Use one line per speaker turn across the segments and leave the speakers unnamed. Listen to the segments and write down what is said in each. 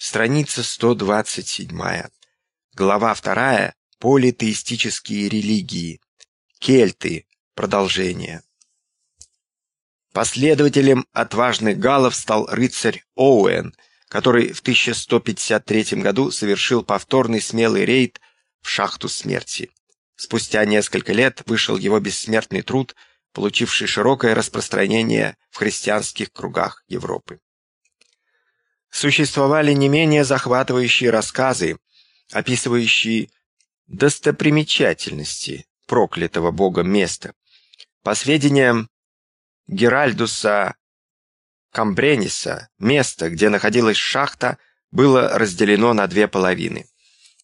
Страница 127. Глава 2. Политеистические религии. Кельты. Продолжение. Последователем отважных галлов стал рыцарь Оуэн, который в 1153 году совершил повторный смелый рейд в шахту смерти. Спустя несколько лет вышел его бессмертный труд, получивший широкое распространение в христианских кругах Европы. Существовали не менее захватывающие рассказы, описывающие достопримечательности проклятого богом места. По сведениям Геральдуса Камбрениса, место, где находилась шахта, было разделено на две половины.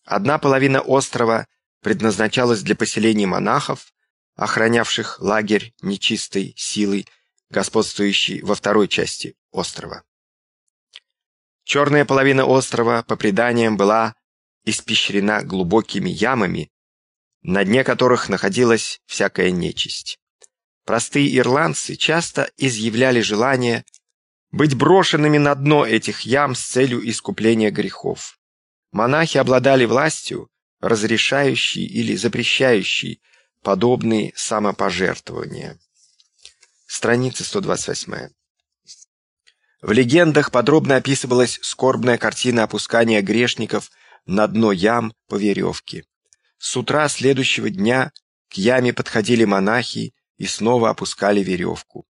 Одна половина острова предназначалась для поселения монахов, охранявших лагерь нечистой силой, господствующей во второй части острова. Черная половина острова, по преданиям, была испещрена глубокими ямами, на дне которых находилась всякая нечисть. Простые ирландцы часто изъявляли желание быть брошенными на дно этих ям с целью искупления грехов. Монахи обладали властью, разрешающей или запрещающей подобные самопожертвования. Страница 128. В легендах подробно описывалась скорбная картина опускания грешников на дно ям по веревке. С утра следующего дня к яме подходили монахи и снова опускали веревку.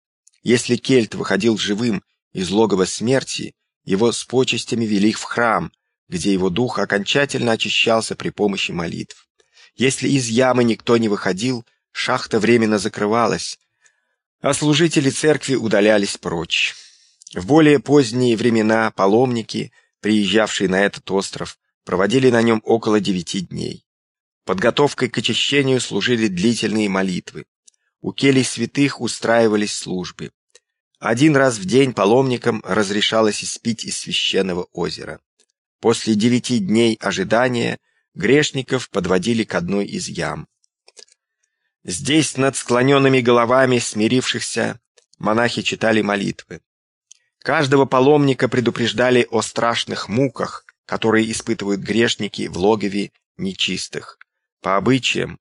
Если кельт выходил живым из логова смерти, его с почестями вели в храм, где его дух окончательно очищался при помощи молитв. Если из ямы никто не выходил, шахта временно закрывалась, а служители церкви удалялись прочь. В более поздние времена паломники, приезжавшие на этот остров, проводили на нем около девяти дней. Подготовкой к очищению служили длительные молитвы. У келей святых устраивались службы. Один раз в день паломникам разрешалось испить из священного озера. После девяти дней ожидания грешников подводили к одной из ям. Здесь над склоненными головами смирившихся монахи читали молитвы. Каждого паломника предупреждали о страшных муках, которые испытывают грешники в логове нечистых. По обычаям,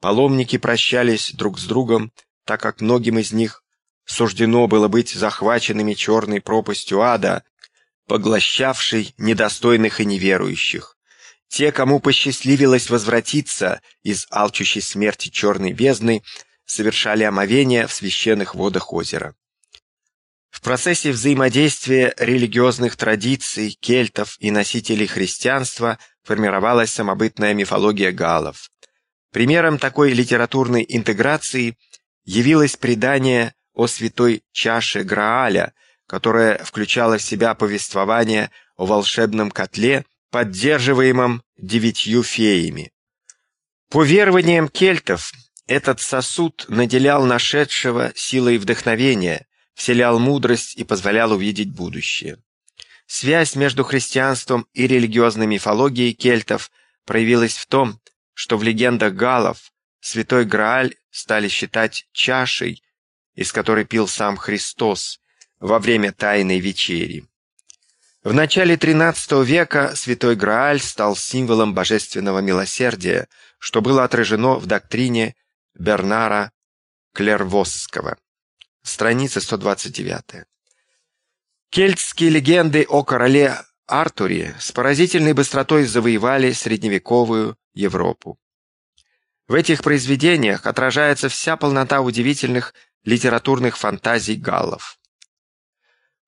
паломники прощались друг с другом, так как многим из них суждено было быть захваченными черной пропастью ада, поглощавшей недостойных и неверующих. Те, кому посчастливилось возвратиться из алчущей смерти черной бездны, совершали омовение в священных водах озера. В процессе взаимодействия религиозных традиций, кельтов и носителей христианства формировалась самобытная мифология галлов. Примером такой литературной интеграции явилось предание о святой чаше Грааля, которое включало в себя повествование о волшебном котле, поддерживаемом девятью феями. По верованиям кельтов, этот сосуд наделял нашедшего силой вдохновения, вселял мудрость и позволял увидеть будущее. Связь между христианством и религиозной мифологией кельтов проявилась в том, что в легендах галлов святой Грааль стали считать чашей, из которой пил сам Христос во время Тайной вечери. В начале XIII века святой Грааль стал символом божественного милосердия, что было отражено в доктрине Бернара Клервосского. Страница 129. Кельтские легенды о короле Артуре с поразительной быстротой завоевали средневековую Европу. В этих произведениях отражается вся полнота удивительных литературных фантазий галлов.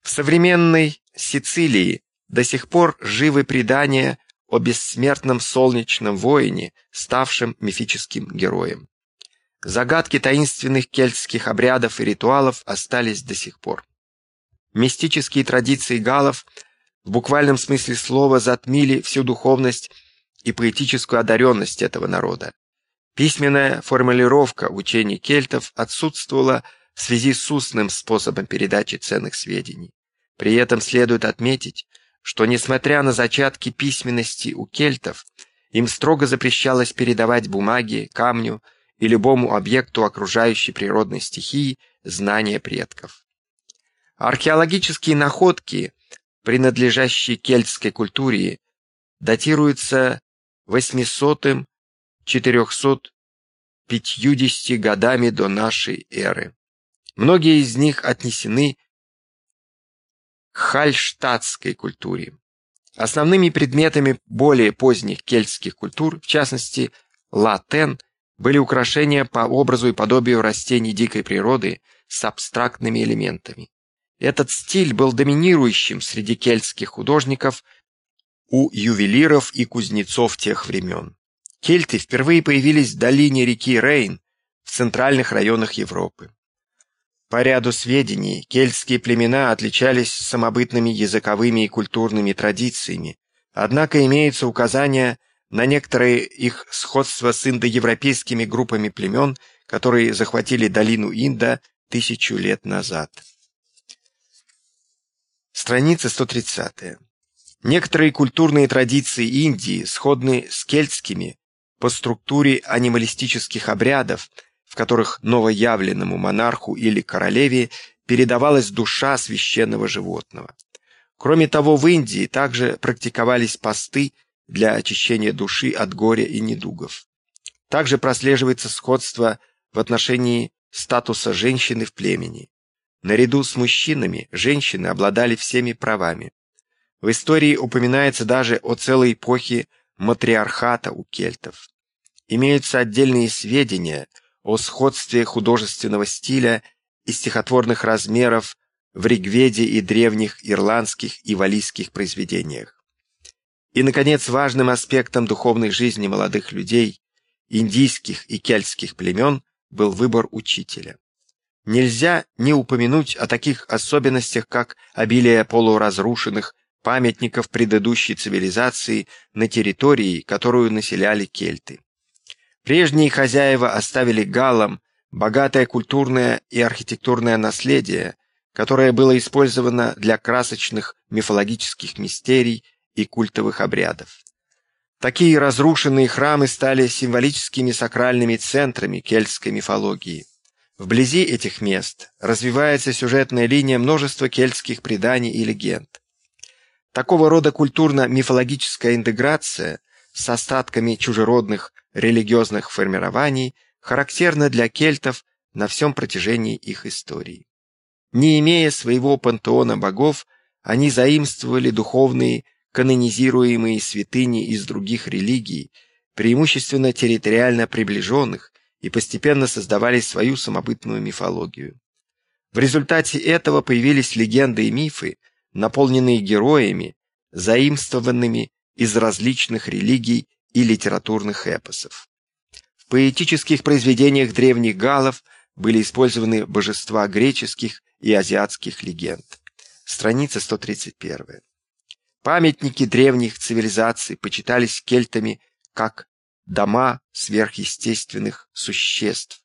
В современной Сицилии до сих пор живы предания о бессмертном солнечном воине, ставшем мифическим героем. Загадки таинственных кельтских обрядов и ритуалов остались до сих пор. Мистические традиции галов в буквальном смысле слова затмили всю духовность и поэтическую одаренность этого народа. Письменная формулировка учений кельтов отсутствовала в связи с устным способом передачи ценных сведений. При этом следует отметить, что несмотря на зачатки письменности у кельтов, им строго запрещалось передавать бумаги, камню, и любому объекту окружающей природной стихии знания предков. Археологические находки принадлежащие кельтской культуре, датируются 800-450 годами до нашей эры. Многие из них отнесены к хальштадтской культуре. Основными предметами более поздних кельтских культур, в частности латен, были украшения по образу и подобию растений дикой природы с абстрактными элементами. Этот стиль был доминирующим среди кельтских художников у ювелиров и кузнецов тех времен. Кельты впервые появились в долине реки Рейн в центральных районах Европы. По ряду сведений, кельтские племена отличались самобытными языковыми и культурными традициями, однако имеются указания на некоторые их сходство с индоевропейскими группами племен, которые захватили долину Инда тысячу лет назад. Страница 130. Некоторые культурные традиции Индии сходны с кельтскими по структуре анималистических обрядов, в которых новоявленному монарху или королеве передавалась душа священного животного. Кроме того, в Индии также практиковались посты для очищения души от горя и недугов. Также прослеживается сходство в отношении статуса женщины в племени. Наряду с мужчинами женщины обладали всеми правами. В истории упоминается даже о целой эпохе матриархата у кельтов. Имеются отдельные сведения – о сходстве художественного стиля и стихотворных размеров в Ригведе и древних ирландских и валийских произведениях. И, наконец, важным аспектом духовной жизни молодых людей, индийских и кельтских племен, был выбор учителя. Нельзя не упомянуть о таких особенностях, как обилие полуразрушенных памятников предыдущей цивилизации на территории, которую населяли кельты. Прежние хозяева оставили галам богатое культурное и архитектурное наследие, которое было использовано для красочных мифологических мистерий и культовых обрядов. Такие разрушенные храмы стали символическими сакральными центрами кельтской мифологии. Вблизи этих мест развивается сюжетная линия множества кельтских преданий и легенд. Такого рода культурно-мифологическая интеграция с остатками чужеродных религиозных формирований характерна для кельтов на всем протяжении их истории. Не имея своего пантеона богов, они заимствовали духовные канонизируемые святыни из других религий, преимущественно территориально приближенных, и постепенно создавали свою самобытную мифологию. В результате этого появились легенды и мифы, наполненные героями, заимствованными из различных религий и литературных эпосов. В поэтических произведениях древних галлов были использованы божества греческих и азиатских легенд. Страница 131. Памятники древних цивилизаций почитались кельтами как дома сверхъестественных существ.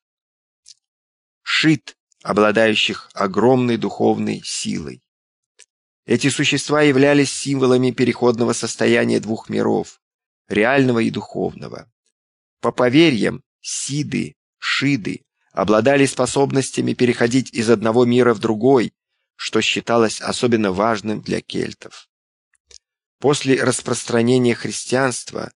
Шит, обладающих огромной духовной силой. Эти существа являлись символами переходного состояния двух миров реального и духовного. По поверьям, сиды, шиды обладали способностями переходить из одного мира в другой, что считалось особенно важным для кельтов. После распространения христианства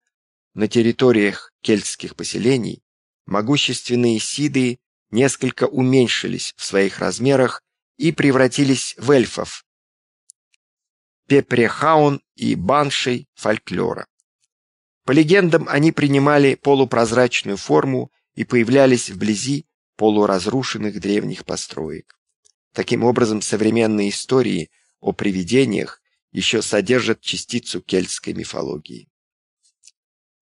на территориях кельтских поселений могущественные сиды несколько уменьшились в своих размерах и превратились в эльфов, пепрехаун и баншей фольклора. По легендам, они принимали полупрозрачную форму и появлялись вблизи полуразрушенных древних построек. Таким образом, современные истории о привидениях еще содержат частицу кельтской мифологии.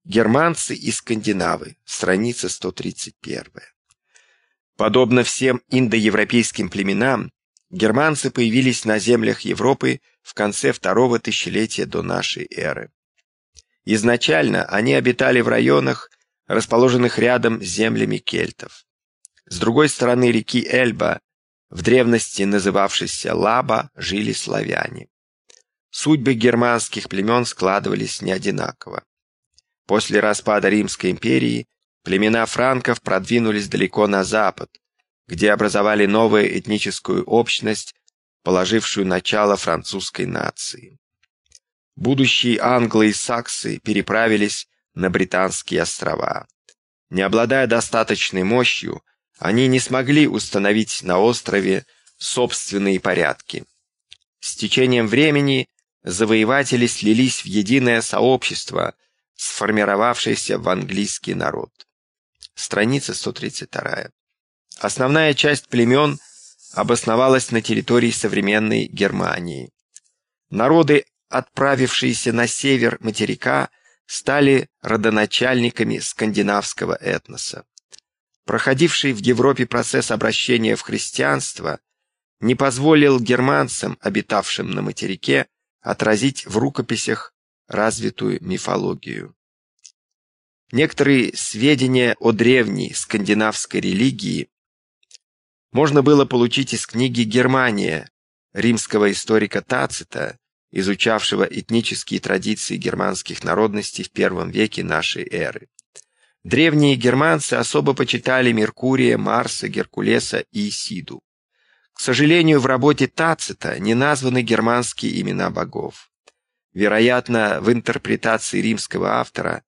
Германцы и скандинавы, страница 131. Подобно всем индоевропейским племенам, германцы появились на землях Европы в конце второго тысячелетия до нашей эры. Изначально они обитали в районах, расположенных рядом с землями кельтов. С другой стороны реки Эльба, в древности называвшейся Лаба, жили славяне. Судьбы германских племен складывались не одинаково. После распада Римской империи племена франков продвинулись далеко на запад, где образовали новую этническую общность положившую начало французской нации. Будущие англы и саксы переправились на Британские острова. Не обладая достаточной мощью, они не смогли установить на острове собственные порядки. С течением времени завоеватели слились в единое сообщество, сформировавшееся в английский народ. Страница 132. Основная часть племен обосновалась на территории современной Германии. Народы, отправившиеся на север материка, стали родоначальниками скандинавского этноса. Проходивший в Европе процесс обращения в христианство не позволил германцам, обитавшим на материке, отразить в рукописях развитую мифологию. Некоторые сведения о древней скандинавской религии можно было получить из книги «Германия» римского историка Тацита, изучавшего этнические традиции германских народностей в первом веке нашей эры. Древние германцы особо почитали Меркурия, Марса, Геркулеса и Исиду. К сожалению, в работе Тацита не названы германские имена богов. Вероятно, в интерпретации римского автора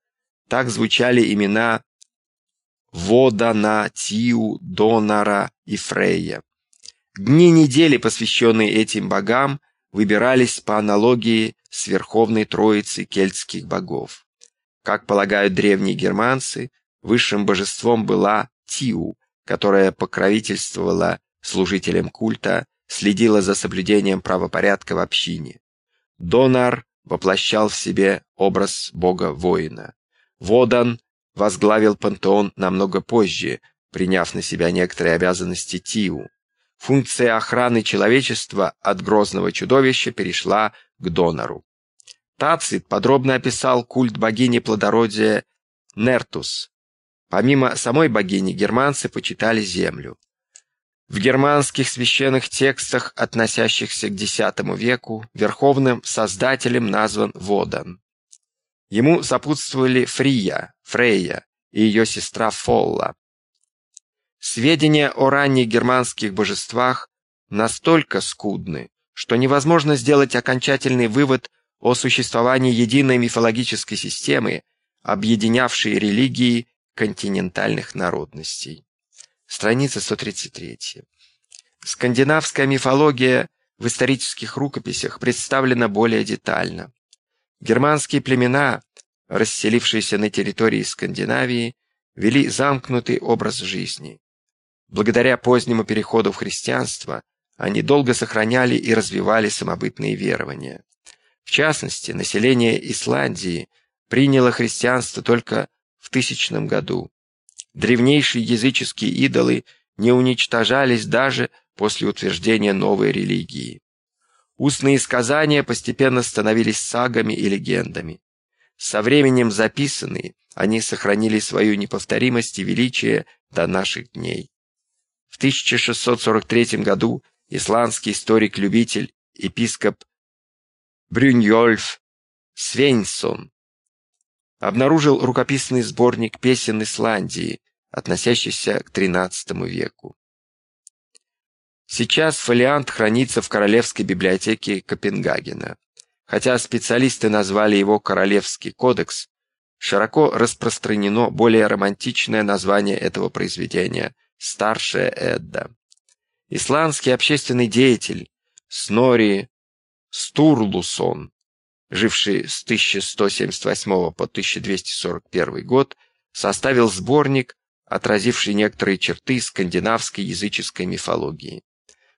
так звучали имена Водана, Тиу, Донара и Фрейя. Дни недели, посвященные этим богам, выбирались по аналогии с Верховной Троицей кельтских богов. Как полагают древние германцы, высшим божеством была Тиу, которая покровительствовала служителям культа, следила за соблюдением правопорядка в общине. Донар воплощал в себе образ бога-воина. Водан возглавил пантеон намного позже, приняв на себя некоторые обязанности Тиу. Функция охраны человечества от грозного чудовища перешла к донору. Тацит подробно описал культ богини плодородия Нертус. Помимо самой богини, германцы почитали землю. В германских священных текстах, относящихся к X веку, верховным создателем назван Водан. Ему сопутствовали Фрия, Фрейя и ее сестра Фолла. Сведения о ранних германских божествах настолько скудны, что невозможно сделать окончательный вывод о существовании единой мифологической системы, объединявшей религии континентальных народностей. Страница 133. Скандинавская мифология в исторических рукописях представлена более детально. Германские племена, расселившиеся на территории Скандинавии, вели замкнутый образ жизни. Благодаря позднему переходу в христианство они долго сохраняли и развивали самобытные верования. В частности, население Исландии приняло христианство только в тысячном году. Древнейшие языческие идолы не уничтожались даже после утверждения новой религии. Устные сказания постепенно становились сагами и легендами. Со временем записанные, они сохранили свою неповторимость и величие до наших дней. В 1643 году исландский историк-любитель, епископ Брюньольф Свенсон обнаружил рукописный сборник песен Исландии, относящийся к XIII веку. Сейчас фолиант хранится в Королевской библиотеке Копенгагена. Хотя специалисты назвали его «Королевский кодекс», широко распространено более романтичное название этого произведения «Старшая Эдда». Исландский общественный деятель Снори Стурлусон, живший с 1178 по 1241 год, составил сборник, отразивший некоторые черты скандинавской языческой мифологии.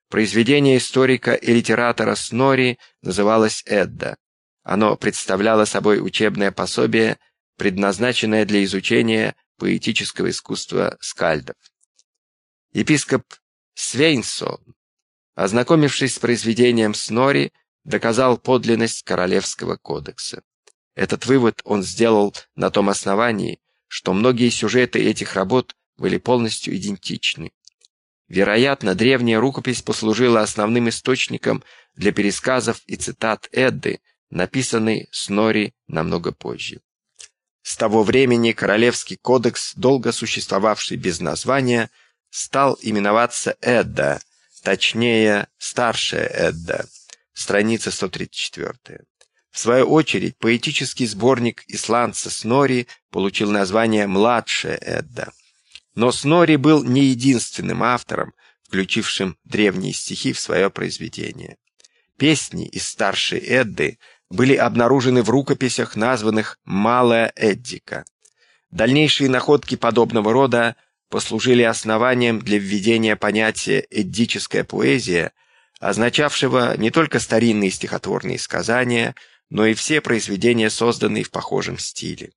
Произведение историка и литератора Снори называлось «Эдда». Оно представляло собой учебное пособие, предназначенное для изучения поэтического искусства скальдов. Епископ Свейнсон, ознакомившись с произведением Снори, доказал подлинность Королевского кодекса. Этот вывод он сделал на том основании, что многие сюжеты этих работ были полностью идентичны. Вероятно, древняя рукопись послужила основным источником для пересказов и цитат Эдды, написанной Снори намного позже. С того времени Королевский кодекс, долго существовавший без названия, стал именоваться Эдда, точнее, старшая Эдда, страница 134. В свою очередь, поэтический сборник исландца Снори получил название «Младшая Эдда». Но Снори был не единственным автором, включившим древние стихи в свое произведение. Песни из старшей Эдды были обнаружены в рукописях, названных «Малая Эддика». Дальнейшие находки подобного рода послужили основанием для введения понятия «эддическая поэзия», означавшего не только старинные стихотворные сказания, но и все произведения, созданные в похожем стиле.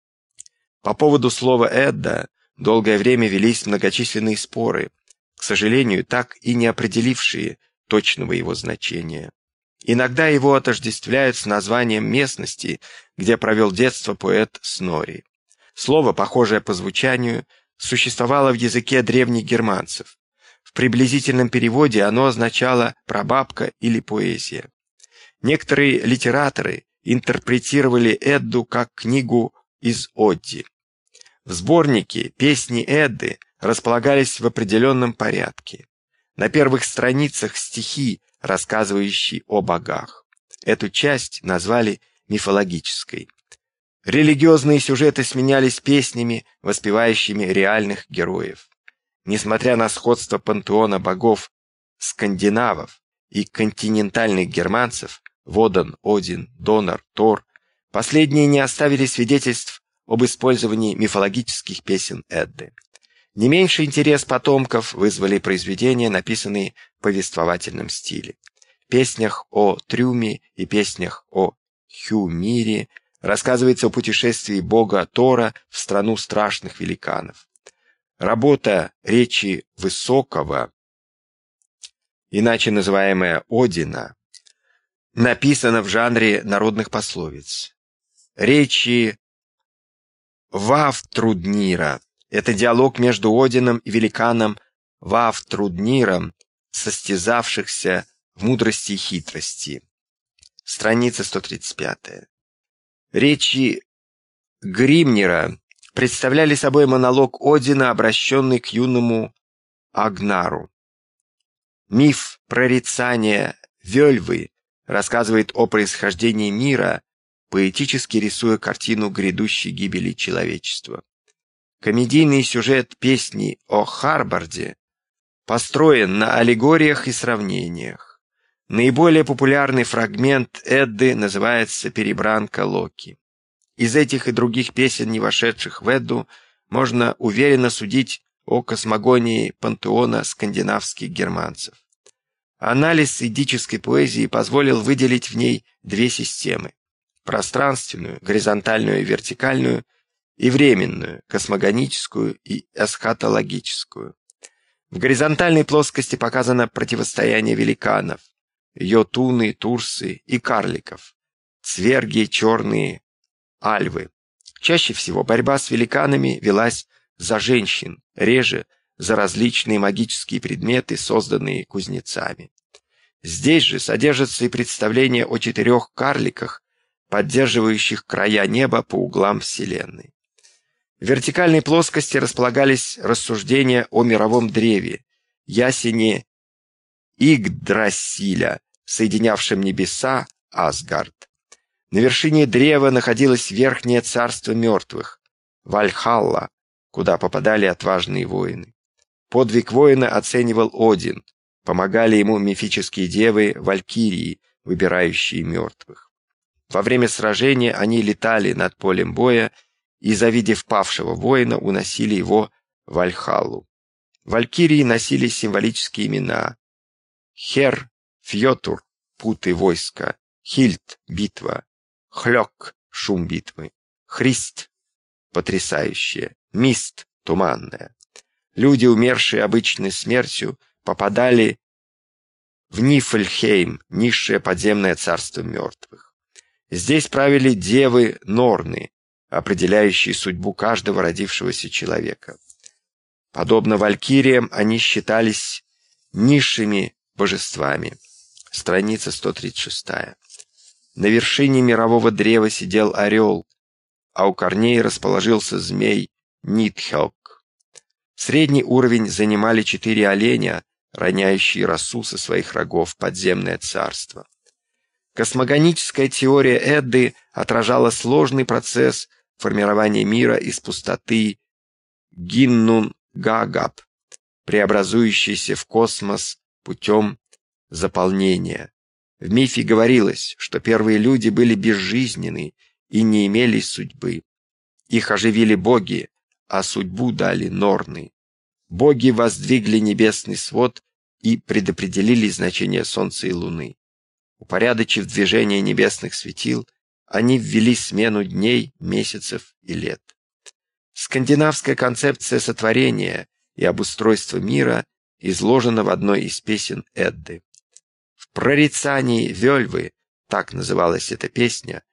По поводу слова «эдда» долгое время велись многочисленные споры, к сожалению, так и не определившие точного его значения. Иногда его отождествляют с названием местности, где провел детство поэт Снори. Слово, похожее по звучанию, существовало в языке древних германцев. Приблизительном переводе оно означало «прабабка» или «поэзия». Некоторые литераторы интерпретировали Эдду как книгу из Одди. В сборнике песни Эдды располагались в определенном порядке. На первых страницах стихи, рассказывающие о богах. Эту часть назвали мифологической. Религиозные сюжеты сменялись песнями, воспевающими реальных героев. Несмотря на сходство пантеона богов скандинавов и континентальных германцев, Водан, Один, Донор, Тор, последние не оставили свидетельств об использовании мифологических песен Эдды. Не меньший интерес потомков вызвали произведения, написанные в повествовательном стиле. В песнях о Трюме и песнях о Хюмире рассказывается о путешествии бога Тора в страну страшных великанов. Работа речи Высокого, иначе называемая Одина, написана в жанре народных пословиц. Речи Вавтруднира – это диалог между Одином и великаном Вавтрудниром, состязавшихся в мудрости и хитрости. Страница 135. Речи Гримнера представляли собой монолог Одина, обращенный к юному Агнару. Миф прорицания Вельвы рассказывает о происхождении мира, поэтически рисуя картину грядущей гибели человечества. Комедийный сюжет песни о Харбарде построен на аллегориях и сравнениях. Наиболее популярный фрагмент Эдды называется «Перебранка Локи». Из этих и других песен, не вошедших в Эдду, можно уверенно судить о космогонии пантеона скандинавских германцев. Анализ эдической поэзии позволил выделить в ней две системы – пространственную, горизонтальную и вертикальную, и временную, космогоническую и эсхатологическую. В горизонтальной плоскости показано противостояние великанов, йотуны, турсы и карликов, цверги, черные, альвы. Чаще всего борьба с великанами велась за женщин, реже за различные магические предметы, созданные кузнецами. Здесь же содержится и представление о четырех карликах, поддерживающих края неба по углам Вселенной. В вертикальной плоскости располагались рассуждения о мировом древе, ясене Игдрасиля, соединявшем небеса, Асгард. На вершине древа находилось верхнее царство мертвых, Вальхалла, куда попадали отважные воины. Подвиг воина оценивал Один, помогали ему мифические девы Валькирии, выбирающие мертвых. Во время сражения они летали над полем боя и, завидев павшего воина, уносили его в Вальхаллу. Валькирии носили символические имена Хер Фьотур — путы войска, Хильд — битва, Хлёк — шум битвы, Христ — потрясающее, Мист — туманное. Люди, умершие обычной смертью, попадали в Нифльхейм, низшее подземное царство мертвых. Здесь правили девы Норны, определяющие судьбу каждого родившегося человека. Подобно валькириям, они считались низшими божествами. Страница 136. На вершине мирового древа сидел орел, а у корней расположился змей Нитхелк. Средний уровень занимали четыре оленя, роняющий росу со своих рогов подземное царство. Космогоническая теория Эдды отражала сложный процесс формирования мира из пустоты Гиннун-Гагаб, преобразующийся в космос путем заполнения. В мифе говорилось, что первые люди были безжизненны и не имели судьбы. Их оживили боги, а судьбу дали норны. Боги воздвигли небесный свод и предопределили значение Солнца и Луны. Упорядочив движение небесных светил, они ввели смену дней, месяцев и лет. Скандинавская концепция сотворения и обустройства мира изложена в одной из песен Эдды. В прорицании Вельвы, так называлась эта песня,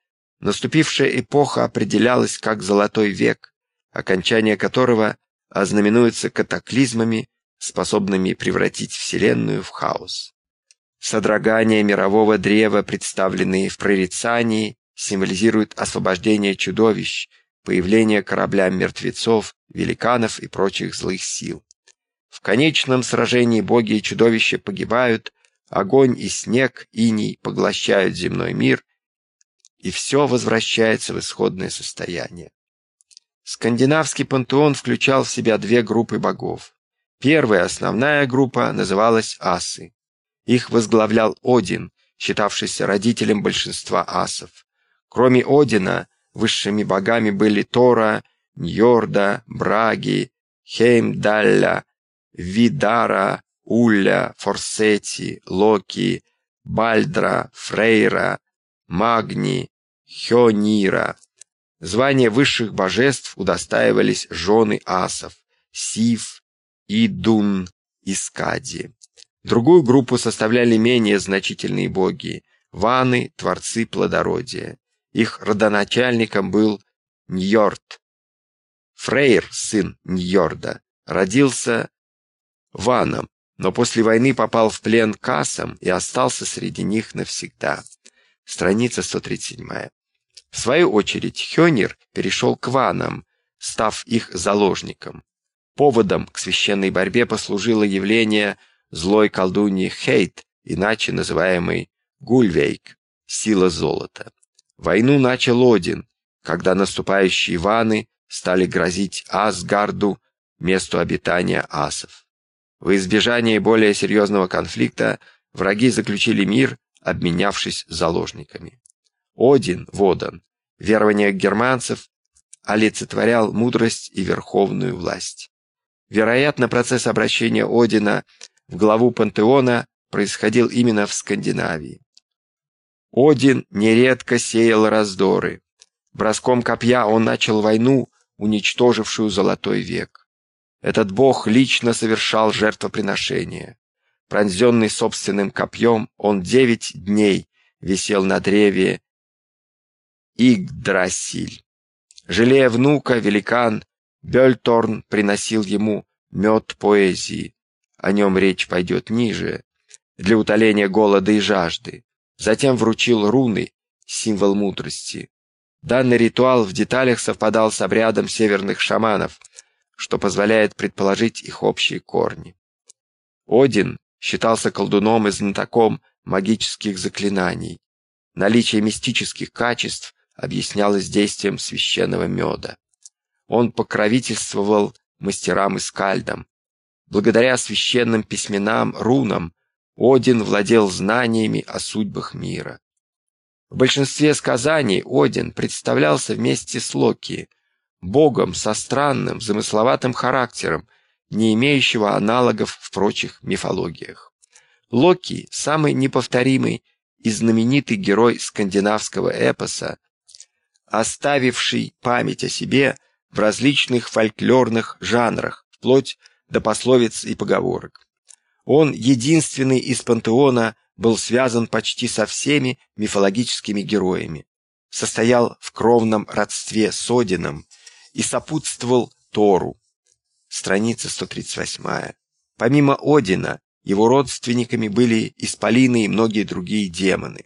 наступившая эпоха определялась как «золотой век», окончание которого ознаменуется катаклизмами, способными превратить Вселенную в хаос. Содрогания мирового древа, представленные в прорицании, символизируют освобождение чудовищ, появление корабля мертвецов, великанов и прочих злых сил. В конечном сражении боги и чудовища погибают, огонь и снег, иней поглощают земной мир, и все возвращается в исходное состояние. Скандинавский пантеон включал в себя две группы богов. Первая, основная группа, называлась асы. Их возглавлял Один, считавшийся родителем большинства асов. Кроме Одина, высшими богами были Тора, Ньорда, Браги, Хеймдалля, Видара, Улля, Форсети, Локи, Бальдра, Фрейра, Магни, Хёнира. Звания высших божеств удостаивались жены асов – Сив, Идун Скади. Другую группу составляли менее значительные боги – Ваны, творцы плодородия. Их родоначальником был Ньорд. Фрейр, сын Ньорда, родился Ваном, но после войны попал в плен к асам и остался среди них навсегда. Страница 137. В свою очередь Хёнир перешел к ванам, став их заложником. Поводом к священной борьбе послужило явление злой колдуньи Хейт, иначе называемый Гульвейк, сила золота. Войну начал Один, когда наступающие ваны стали грозить Асгарду, месту обитания асов. В избежание более серьезного конфликта враги заключили мир, обменявшись заложниками. Один, Водан, верование германцев олицетворял мудрость и верховную власть. Вероятно, процесс обращения Одина в главу пантеона происходил именно в Скандинавии. Один нередко сеял раздоры. Броском копья он начал войну, уничтожившую Золотой век. Этот бог лично совершал жертвоприношение. Пронзенный собственным копьем, он девять дней висел на древе Игдрасиль. Жалея внука, великан Бельторн приносил ему мед поэзии. О нем речь пойдет ниже, для утоления голода и жажды. Затем вручил руны, символ мудрости. Данный ритуал в деталях совпадал с обрядом северных шаманов, что позволяет предположить их общие корни. Один считался колдуном и знатоком магических заклинаний. Наличие мистических качеств объяснялось действием священного меда. Он покровительствовал мастерам и скальдам. Благодаря священным письменам, рунам, Один владел знаниями о судьбах мира. В большинстве сказаний Один представлялся вместе с Локи, богом со странным, замысловатым характером, не имеющего аналогов в прочих мифологиях. Локи – самый неповторимый и знаменитый герой скандинавского эпоса, оставивший память о себе в различных фольклорных жанрах, вплоть до пословиц и поговорок. Он, единственный из пантеона, был связан почти со всеми мифологическими героями, состоял в кровном родстве с Одином и сопутствовал Тору. Страница 138. Помимо Одина, его родственниками были исполины и многие другие демоны.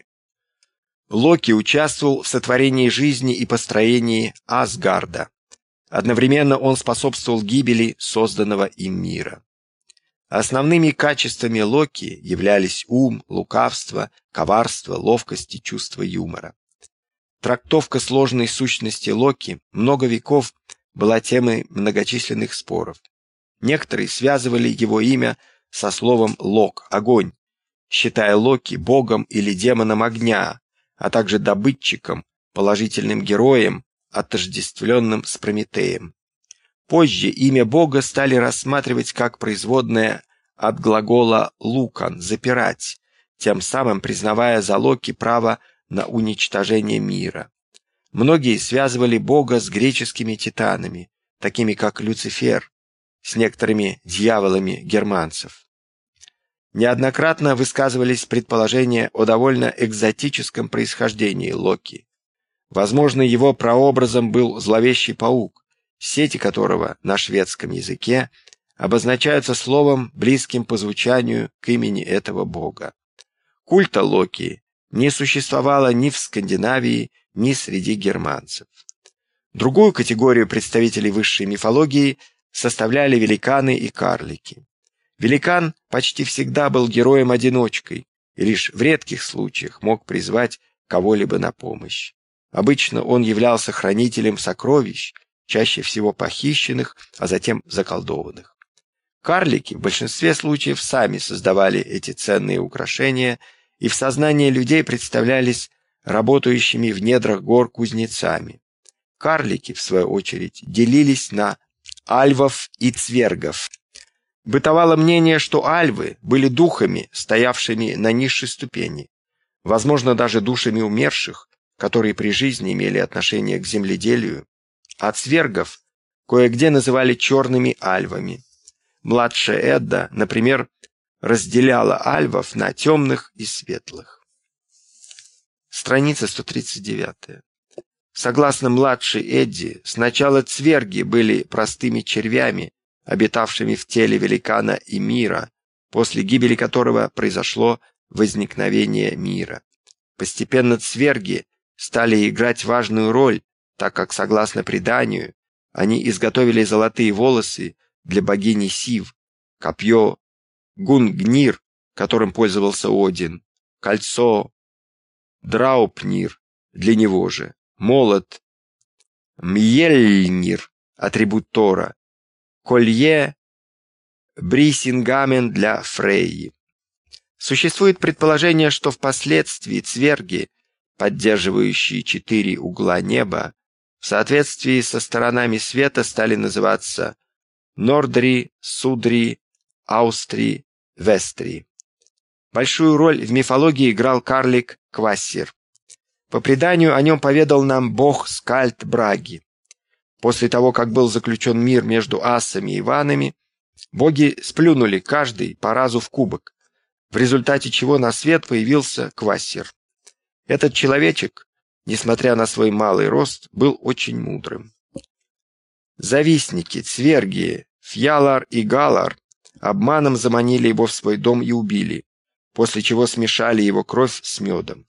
Локи участвовал в сотворении жизни и построении Асгарда. Одновременно он способствовал гибели созданного им мира. Основными качествами Локи являлись ум, лукавство, коварство, ловкость и чувство юмора. Трактовка сложной сущности Локи много веков была темой многочисленных споров. Некоторые связывали его имя со словом «лок» — огонь, считая Локи богом или демоном огня, а также добытчиком, положительным героем, отождествленным с Прометеем. Позже имя бога стали рассматривать как производное от глагола «лукан» — «запирать», тем самым признавая за Локи право на уничтожение мира. Многие связывали бога с греческими титанами, такими как Люцифер, с некоторыми дьяволами германцев. Неоднократно высказывались предположения о довольно экзотическом происхождении Локи. Возможно, его прообразом был зловещий паук, сети которого на шведском языке обозначаются словом, близким по звучанию к имени этого бога. Культа Локи не существовало ни в Скандинавии, ни среди германцев. Другую категорию представителей высшей мифологии составляли великаны и карлики. Великан почти всегда был героем-одиночкой и лишь в редких случаях мог призвать кого-либо на помощь. Обычно он являлся хранителем сокровищ, чаще всего похищенных, а затем заколдованных. Карлики в большинстве случаев сами создавали эти ценные украшения и в сознании людей представлялись работающими в недрах гор кузнецами. Карлики, в свою очередь, делились на альвов и цвергов. Бытовало мнение, что альвы были духами, стоявшими на низшей ступени, возможно, даже душами умерших, которые при жизни имели отношение к земледелию, а цвергов кое-где называли черными альвами. Младшая Эдда, например, разделяла альвов на темных и светлых. Страница 139. Согласно младшей Эдди, сначала цверги были простыми червями, обитавшими в теле великана и мира, после гибели которого произошло возникновение мира. Постепенно цверги стали играть важную роль, так как, согласно преданию, они изготовили золотые волосы для богини Сив, копье Гунгнир, которым пользовался Один, кольцо Драупнир для него же, молот Мьельнир, атрибут Тора, колье Брисингамен для Фрейи. Существует предположение, что впоследствии цверги, поддерживающие четыре угла неба, в соответствии со сторонами света стали называться Нордри, Судри, Аустри, Вестри. Большую роль в мифологии играл карлик Квассир. По преданию о нем поведал нам бог Скальд Браги. После того, как был заключен мир между асами и ванами, боги сплюнули каждый по разу в кубок, в результате чего на свет появился Квассир. Этот человечек, несмотря на свой малый рост, был очень мудрым. Завистники, цверги, Фьялар и Галар Обманом заманили его в свой дом и убили, после чего смешали его кровь с медом.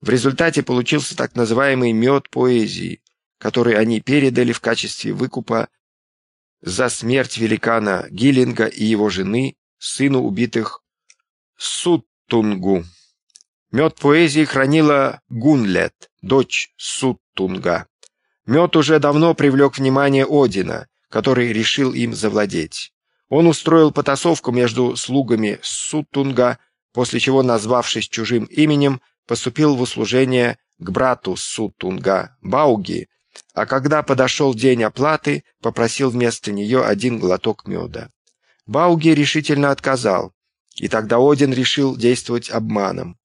В результате получился так называемый мед поэзии, который они передали в качестве выкупа за смерть великана Гиллинга и его жены, сыну убитых Суттунгу. Мед поэзии хранила Гунлет, дочь Суттунга. Мед уже давно привлек внимание Одина, который решил им завладеть. Он устроил потасовку между слугами Сутунга, после чего, назвавшись чужим именем, поступил в услужение к брату Сутунга, Бауги, а когда подошел день оплаты, попросил вместо нее один глоток меда. Бауги решительно отказал, и тогда Один решил действовать обманом.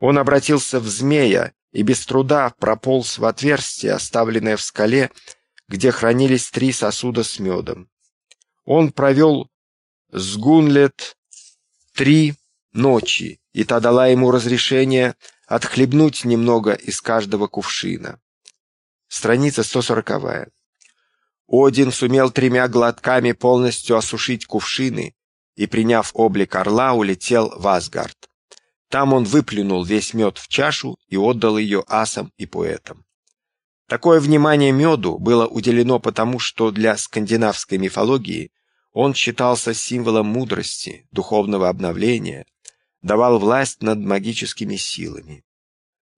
Он обратился в змея и без труда прополз в отверстие, оставленное в скале, где хранились три сосуда с медом. Он провел с Гунлет три ночи, и та дала ему разрешение отхлебнуть немного из каждого кувшина. Страница 140. Один сумел тремя глотками полностью осушить кувшины и, приняв облик орла, улетел в Асгард. Там он выплюнул весь мед в чашу и отдал ее асам и поэтам. Такое внимание меду было уделено потому, что для скандинавской мифологии Он считался символом мудрости, духовного обновления, давал власть над магическими силами.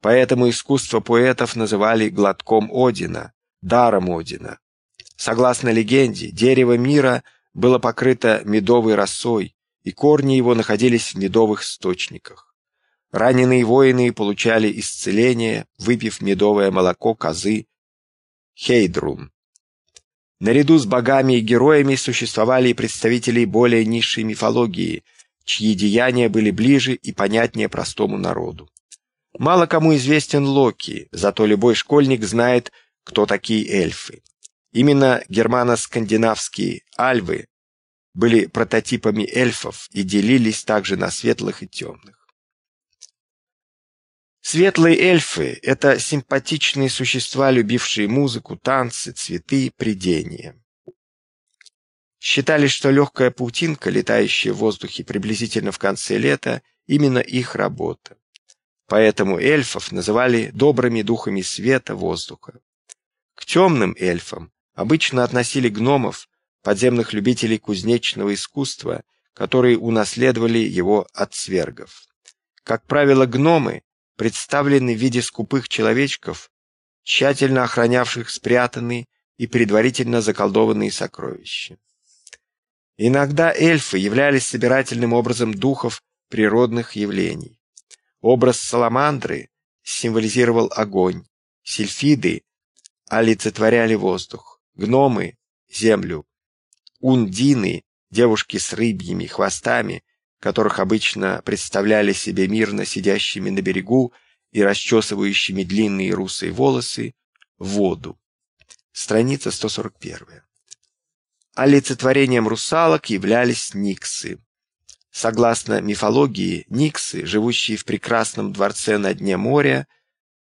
Поэтому искусство поэтов называли глотком Одина, даром Одина. Согласно легенде, дерево мира было покрыто медовой росой, и корни его находились в медовых источниках. Раненые воины получали исцеление, выпив медовое молоко козы Хейдрун. Наряду с богами и героями существовали и представители более низшей мифологии, чьи деяния были ближе и понятнее простому народу. Мало кому известен Локи, зато любой школьник знает, кто такие эльфы. Именно германо-скандинавские альвы были прототипами эльфов и делились также на светлых и темных. Светлые эльфы — это симпатичные существа, любившие музыку, танцы, цветы, придения. Считали, что легкая паутинка, летающая в воздухе приблизительно в конце лета, именно их работа. Поэтому эльфов называли добрыми духами света воздуха. К темным эльфам обычно относили гномов, подземных любителей кузнечного искусства, которые унаследовали его от свергов. Как правило, гномы представлены в виде скупых человечков, тщательно охранявших спрятанные и предварительно заколдованные сокровища. Иногда эльфы являлись собирательным образом духов природных явлений. Образ саламандры символизировал огонь, сильфиды олицетворяли воздух, гномы — землю, ундины — девушки с рыбьими хвостами, которых обычно представляли себе мирно сидящими на берегу и расчесывающими длинные русые волосы, воду. Страница 141. Олицетворением русалок являлись никсы. Согласно мифологии, никсы, живущие в прекрасном дворце на дне моря,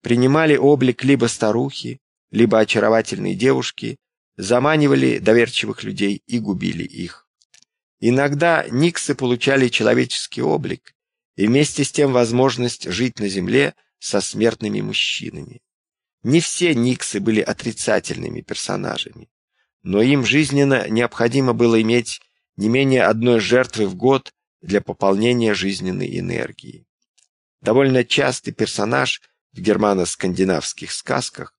принимали облик либо старухи, либо очаровательной девушки, заманивали доверчивых людей и губили их. Иногда никсы получали человеческий облик и вместе с тем возможность жить на земле со смертными мужчинами. Не все никсы были отрицательными персонажами, но им жизненно необходимо было иметь не менее одной жертвы в год для пополнения жизненной энергии. Довольно частый персонаж в германо-скандинавских сказках,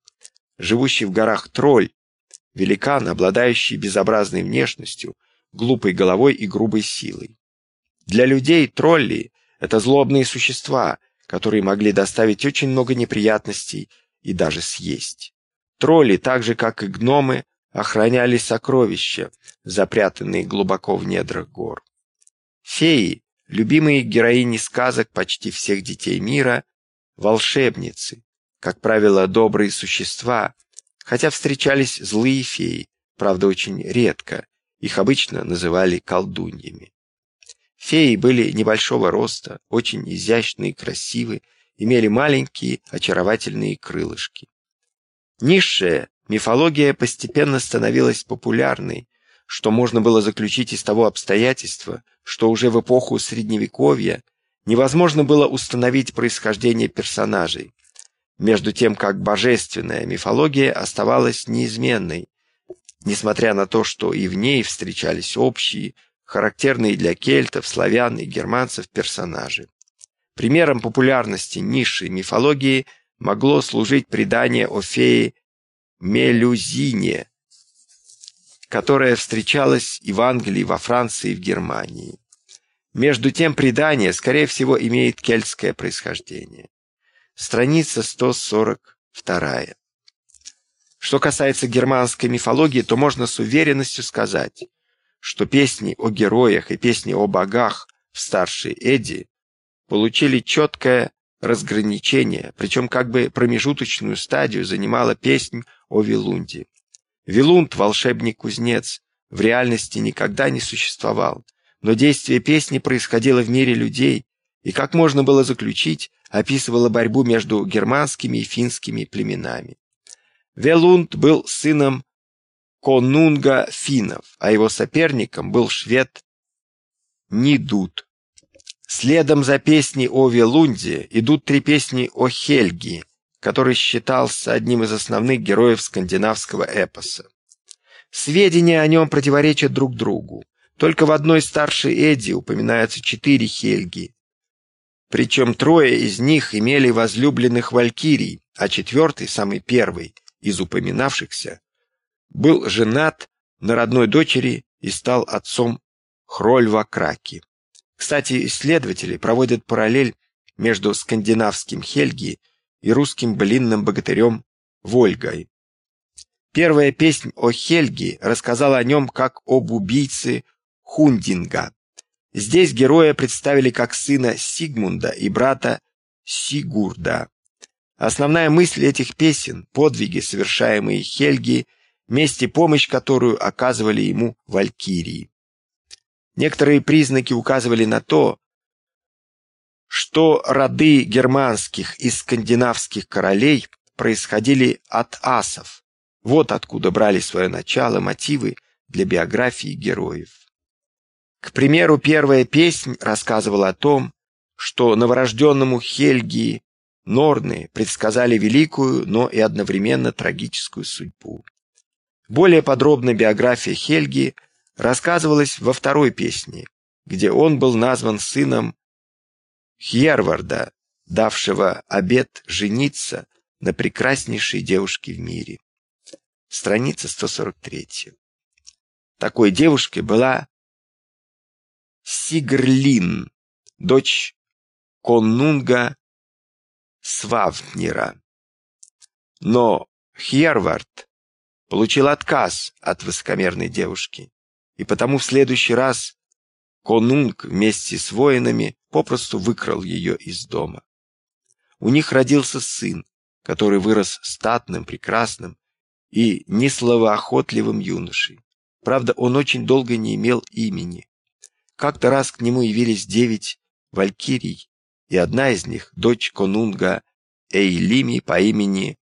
живущий в горах тролль, великан, обладающий безобразной внешностью, глупой головой и грубой силой. Для людей тролли — это злобные существа, которые могли доставить очень много неприятностей и даже съесть. Тролли, так же как и гномы, охраняли сокровища, запрятанные глубоко в недрах гор. Феи, любимые героини сказок почти всех детей мира, волшебницы, как правило, добрые существа, хотя встречались злые феи, правда, очень редко, их обычно называли колдуньями. Феи были небольшого роста, очень изящные и красивые, имели маленькие очаровательные крылышки. Низшая мифология постепенно становилась популярной, что можно было заключить из того обстоятельства, что уже в эпоху Средневековья невозможно было установить происхождение персонажей, между тем как божественная мифология оставалась неизменной, несмотря на то, что и в ней встречались общие, характерные для кельтов, славян и германцев персонажи. Примером популярности низшей мифологии могло служить предание о фее Мелюзине, которая встречалась и в Англии, во Франции и в Германии. Между тем предание, скорее всего, имеет кельтское происхождение. Страница 142. Что касается германской мифологии, то можно с уверенностью сказать, что песни о героях и песни о богах в старшей Эдди получили четкое разграничение, причем как бы промежуточную стадию занимала песнь о Вилунде. Вилунд, волшебник-кузнец, в реальности никогда не существовал, но действие песни происходило в мире людей и, как можно было заключить, описывало борьбу между германскими и финскими племенами. Велунд был сыном конунга финнов, а его соперником был швед Нидут. Следом за песней о Велунде идут три песни о Хельги, который считался одним из основных героев скандинавского эпоса. Сведения о нем противоречат друг другу. Только в одной старшей Эдди упоминаются четыре Хельги. Причем трое из них имели возлюбленных валькирий, а четвертый, самый первый из упоминавшихся, был женат на родной дочери и стал отцом Хрольва Краки. Кстати, исследователи проводят параллель между скандинавским Хельги и русским блинным богатырем Вольгой. Первая песнь о Хельге рассказала о нем как об убийце Хундинга. Здесь героя представили как сына Сигмунда и брата Сигурда. Основная мысль этих песен – подвиги, совершаемые Хельги, месть и помощь, которую оказывали ему валькирии. Некоторые признаки указывали на то, что роды германских и скандинавских королей происходили от асов. Вот откуда брали свое начало мотивы для биографии героев. К примеру, первая песнь рассказывала о том, что новорожденному Хельги Норны предсказали великую, но и одновременно трагическую судьбу. Более подробно биография Хельги рассказывалась во второй песне, где он был назван сыном Хьерварда, давшего обет жениться на прекраснейшей девушке в мире. Страница 143. Такой девушкой была Сигрлин, дочь конунга Свавнера. Но Хьервард получил отказ от высокомерной девушки, и потому в следующий раз конунг вместе с воинами попросту выкрал ее из дома. У них родился сын, который вырос статным, прекрасным и несловоохотливым юношей. Правда, он очень долго не имел имени. Как-то раз к нему явились девять валькирий, и одна из них, дочь конунга Эйлими по имени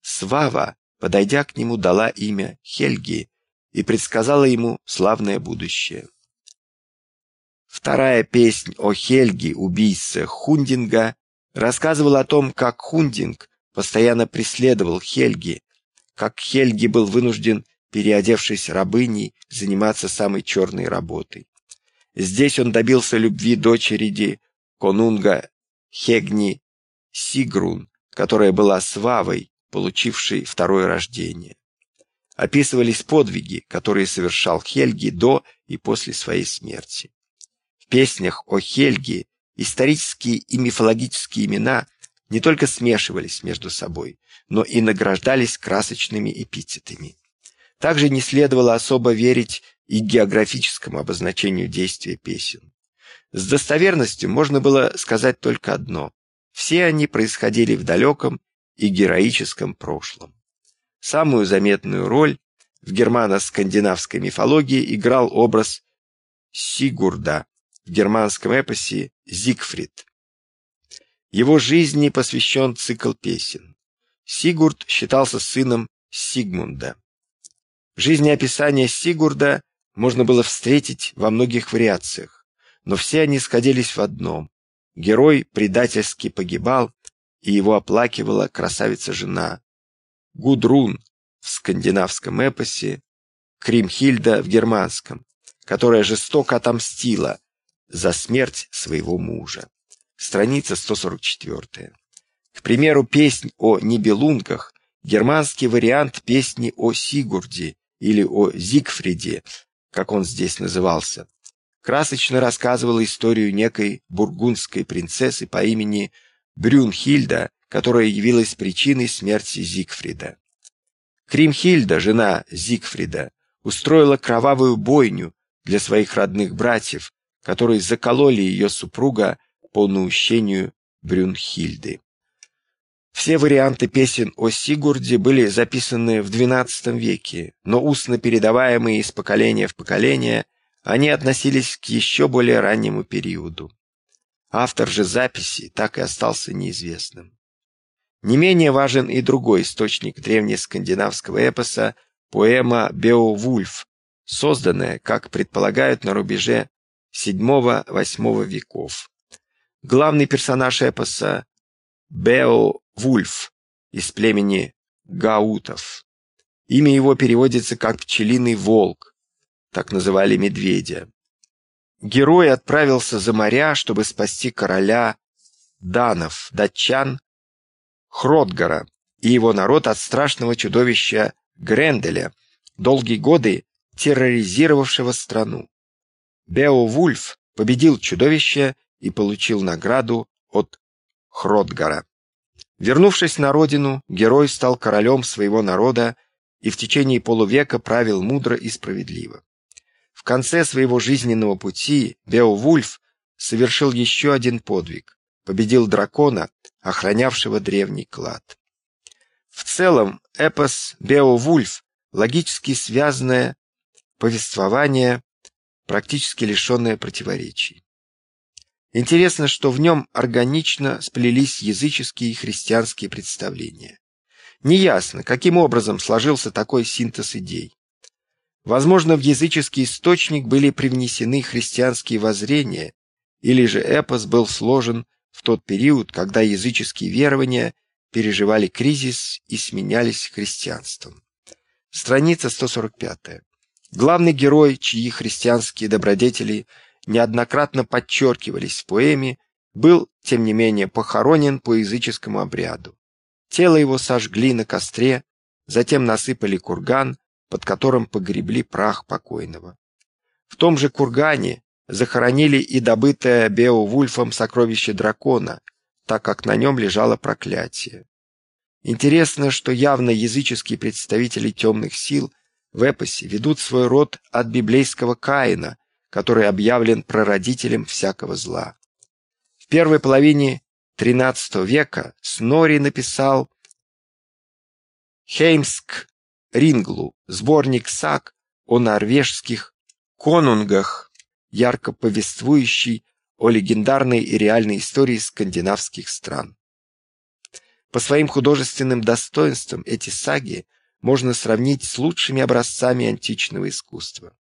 Свава, подойдя к нему, дала имя Хельги и предсказала ему славное будущее. Вторая песнь о Хельге, убийце Хундинга, рассказывала о том, как Хундинг постоянно преследовал Хельги, как Хельги был вынужден, переодевшись рабыней, заниматься самой черной работой. Здесь он добился любви дочери конунга Хегни Сигрун, которая была свавой, получившей второе рождение. Описывались подвиги, которые совершал Хельги до и после своей смерти. В песнях о Хельге исторические и мифологические имена не только смешивались между собой, но и награждались красочными эпитетами. Также не следовало особо верить и географическому обозначению действия песен. С достоверностью можно было сказать только одно. Все они происходили в далеком и героическом прошлом. Самую заметную роль в германо-скандинавской мифологии играл образ Сигурда в германском эпосе «Зигфрид». Его жизни посвящен цикл песен. Сигурд считался сыном Сигмунда. Жизнеописание Сигурда можно было встретить во многих вариациях, но все они сходились в одном. Герой предательски погибал, и его оплакивала красавица-жена. Гудрун в скандинавском эпосе, Кримхильда в германском, которая жестоко отомстила за смерть своего мужа. Страница 144. К примеру, песнь о Нибелунгах – германский вариант песни о Сигурде или о Зигфриде, как он здесь назывался, красочно рассказывала историю некой бургундской принцессы по имени Брюнхильда, которая явилась причиной смерти Зигфрида. Кримхильда, жена Зигфрида, устроила кровавую бойню для своих родных братьев, которые закололи ее супруга по наущению Брюнхильды. Все варианты песен о Сигурде были записаны в XII веке, но устно передаваемые из поколения в поколение, они относились к еще более раннему периоду. Автор же записи так и остался неизвестным. Не менее важен и другой источник древнескандинавского эпоса – поэма «Беовульф», созданная, как предполагают, на рубеже VII-VIII веков. Главный персонаж эпоса – Бео Вульф из племени Гаутов. Имя его переводится как «пчелиный волк». Так называли медведя. Герой отправился за моря, чтобы спасти короля данов, датчан Хродгара и его народ от страшного чудовища Гренделя, долгие годы терроризировавшего страну. Беовульф победил чудовище и получил награду от Хродгара. Вернувшись на родину, герой стал королем своего народа и в течение полувека правил мудро и справедливо. Конце своего жизненного пути Беовульф совершил еще один подвиг – победил дракона, охранявшего древний клад. В целом, эпос Беовульф – логически связанное повествование, практически лишенное противоречий. Интересно, что в нем органично сплелись языческие и христианские представления. Неясно, каким образом сложился такой синтез идей. Возможно, в языческий источник были привнесены христианские воззрения, или же эпос был сложен в тот период, когда языческие верования переживали кризис и сменялись христианством. Страница 145. Главный герой, чьи христианские добродетели – неоднократно подчеркивались в поэме, был, тем не менее, похоронен по языческому обряду. Тело его сожгли на костре, затем насыпали курган, под которым погребли прах покойного. В том же кургане захоронили и добытое Беовульфом сокровище дракона, так как на нем лежало проклятие. Интересно, что явно языческие представители темных сил в эпосе ведут свой род от библейского Каина, который объявлен прародителем всякого зла. В первой половине XIII века Снори написал Хеймск Ринглу, сборник саг о норвежских конунгах, ярко повествующий о легендарной и реальной истории скандинавских стран. По своим художественным достоинствам эти саги можно сравнить с лучшими образцами античного искусства.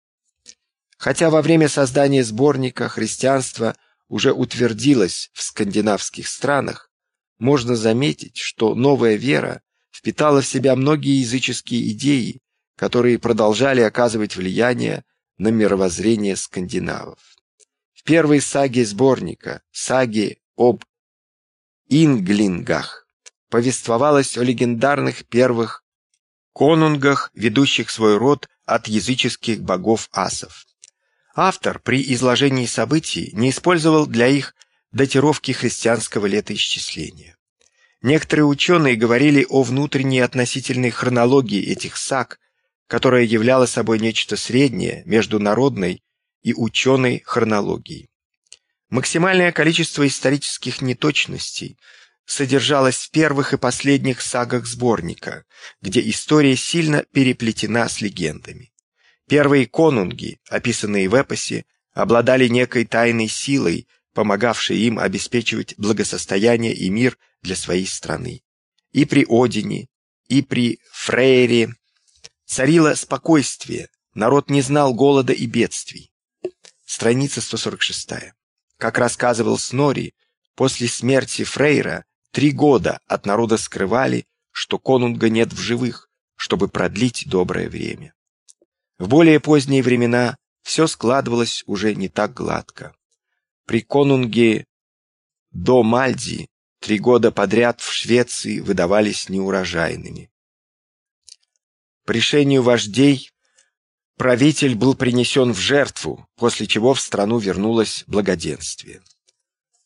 Хотя во время создания сборника христианство уже утвердилось в скандинавских странах, можно заметить, что новая вера впитала в себя многие языческие идеи, которые продолжали оказывать влияние на мировоззрение скандинавов. В первой саге сборника, саге об инглингах, повествовалось о легендарных первых конунгах, ведущих свой род от языческих богов асов. Автор при изложении событий не использовал для их датировки христианского летоисчисления. Некоторые ученые говорили о внутренней относительной хронологии этих саг, которая являла собой нечто среднее между народной и ученой хронологией. Максимальное количество исторических неточностей содержалось в первых и последних сагах сборника, где история сильно переплетена с легендами. Первые конунги, описанные в эпосе, обладали некой тайной силой, помогавшей им обеспечивать благосостояние и мир для своей страны. И при Одине, и при Фрейре царило спокойствие, народ не знал голода и бедствий. Страница 146. Как рассказывал Снори, после смерти Фрейра три года от народа скрывали, что конунга нет в живых, чтобы продлить доброе время. В более поздние времена все складывалось уже не так гладко. При конунге до Мальди три года подряд в Швеции выдавались неурожайными. По решению вождей правитель был принесен в жертву, после чего в страну вернулось благоденствие.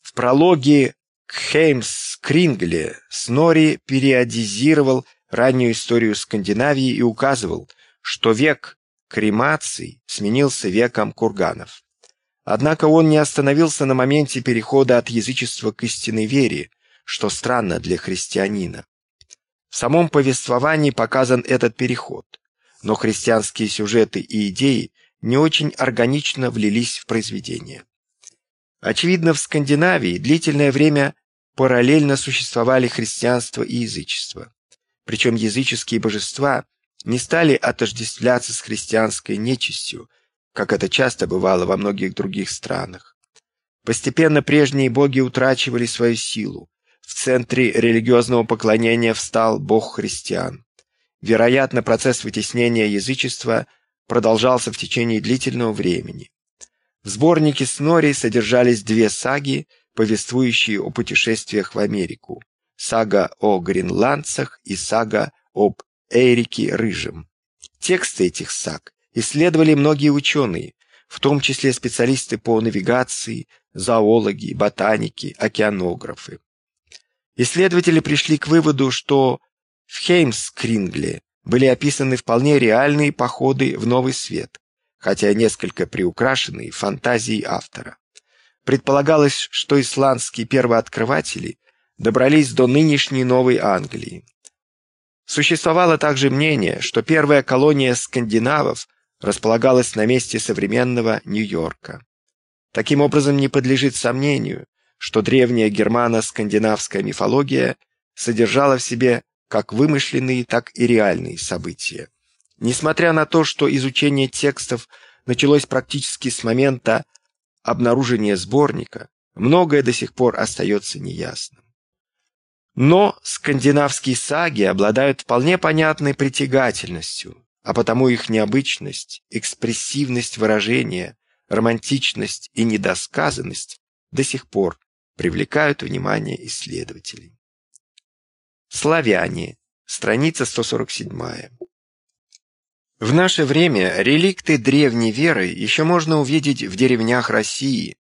В прологе к Хеймс-Крингле Снори периодизировал раннюю историю Скандинавии и указывал, что век кремаций сменился веком курганов. Однако он не остановился на моменте перехода от язычества к истинной вере, что странно для христианина. В самом повествовании показан этот переход, но христианские сюжеты и идеи не очень органично влились в произведение. Очевидно, в Скандинавии длительное время параллельно существовали христианство и язычество. Причем языческие божества не стали отождествляться с христианской нечистью, как это часто бывало во многих других странах. Постепенно прежние боги утрачивали свою силу. В центре религиозного поклонения встал бог христиан. Вероятно, процесс вытеснения язычества продолжался в течение длительного времени. В сборнике Снори содержались две саги, повествующие о путешествиях в Америку. Сага о гренландцах и сага об Эрике Рыжем. Тексты этих саг исследовали многие ученые, в том числе специалисты по навигации, зоологи, ботаники, океанографы. Исследователи пришли к выводу, что в Хеймскрингле были описаны вполне реальные походы в Новый Свет, хотя несколько приукрашенные фантазией автора. Предполагалось, что исландские первооткрыватели добрались до нынешней Новой Англии. Существовало также мнение, что первая колония скандинавов располагалась на месте современного Нью-Йорка. Таким образом, не подлежит сомнению, что древняя германо-скандинавская мифология содержала в себе как вымышленные, так и реальные события. Несмотря на то, что изучение текстов началось практически с момента обнаружения сборника, многое до сих пор остается неясным. Но скандинавские саги обладают вполне понятной притягательностью, а потому их необычность, экспрессивность выражения, романтичность и недосказанность до сих пор привлекают внимание исследователей. Славяне. Страница 147. В наше время реликты древней веры еще можно увидеть в деревнях России,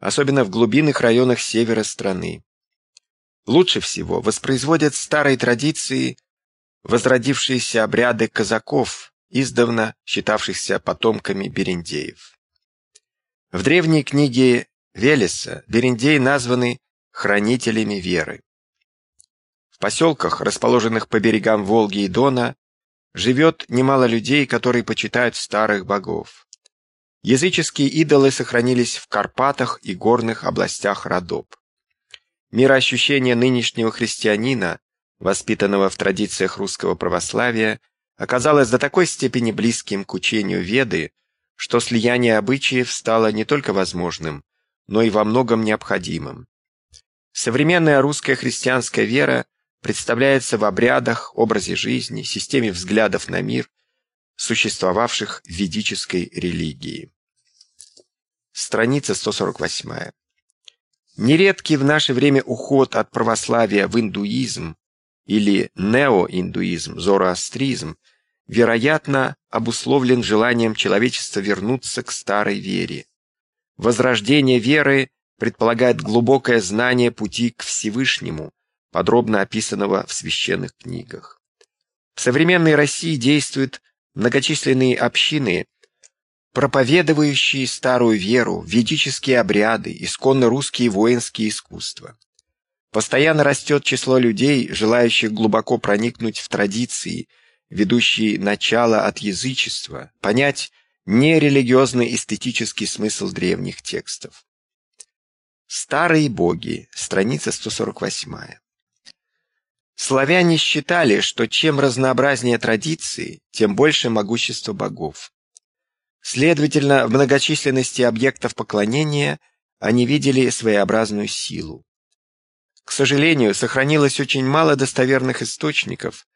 особенно в глубинных районах севера страны. Лучше всего воспроизводят старые традиции, возродившиеся обряды казаков, издавна считавшихся потомками берендеев. В древней книге Велеса берендеи названы хранителями веры. В поселках, расположенных по берегам Волги и Дона, живет немало людей, которые почитают старых богов. Языческие идолы сохранились в Карпатах и горных областях Родоп. Мироощущение нынешнего христианина, воспитанного в традициях русского православия, оказалось до такой степени близким к учению Веды, что слияние обычаев стало не только возможным, но и во многом необходимым. Современная русская христианская вера представляется в обрядах, образе жизни, системе взглядов на мир, существовавших в ведической религии. Страница 148. Нередкий в наше время уход от православия в индуизм или неоиндуизм, зороастризм, вероятно, обусловлен желанием человечества вернуться к старой вере. Возрождение веры предполагает глубокое знание пути к Всевышнему, подробно описанного в священных книгах. В современной России действуют многочисленные общины, проповедующие старую веру, ведические обряды, исконно русские воинские искусства. Постоянно растет число людей, желающих глубоко проникнуть в традиции, ведущие начало от язычества, понять нерелигиозный эстетический смысл древних текстов. Старые боги, страница 148. Славяне считали, что чем разнообразнее традиции, тем больше могущество богов. Следовательно, в многочисленности объектов поклонения они видели своеобразную силу. К сожалению, сохранилось очень мало достоверных источников,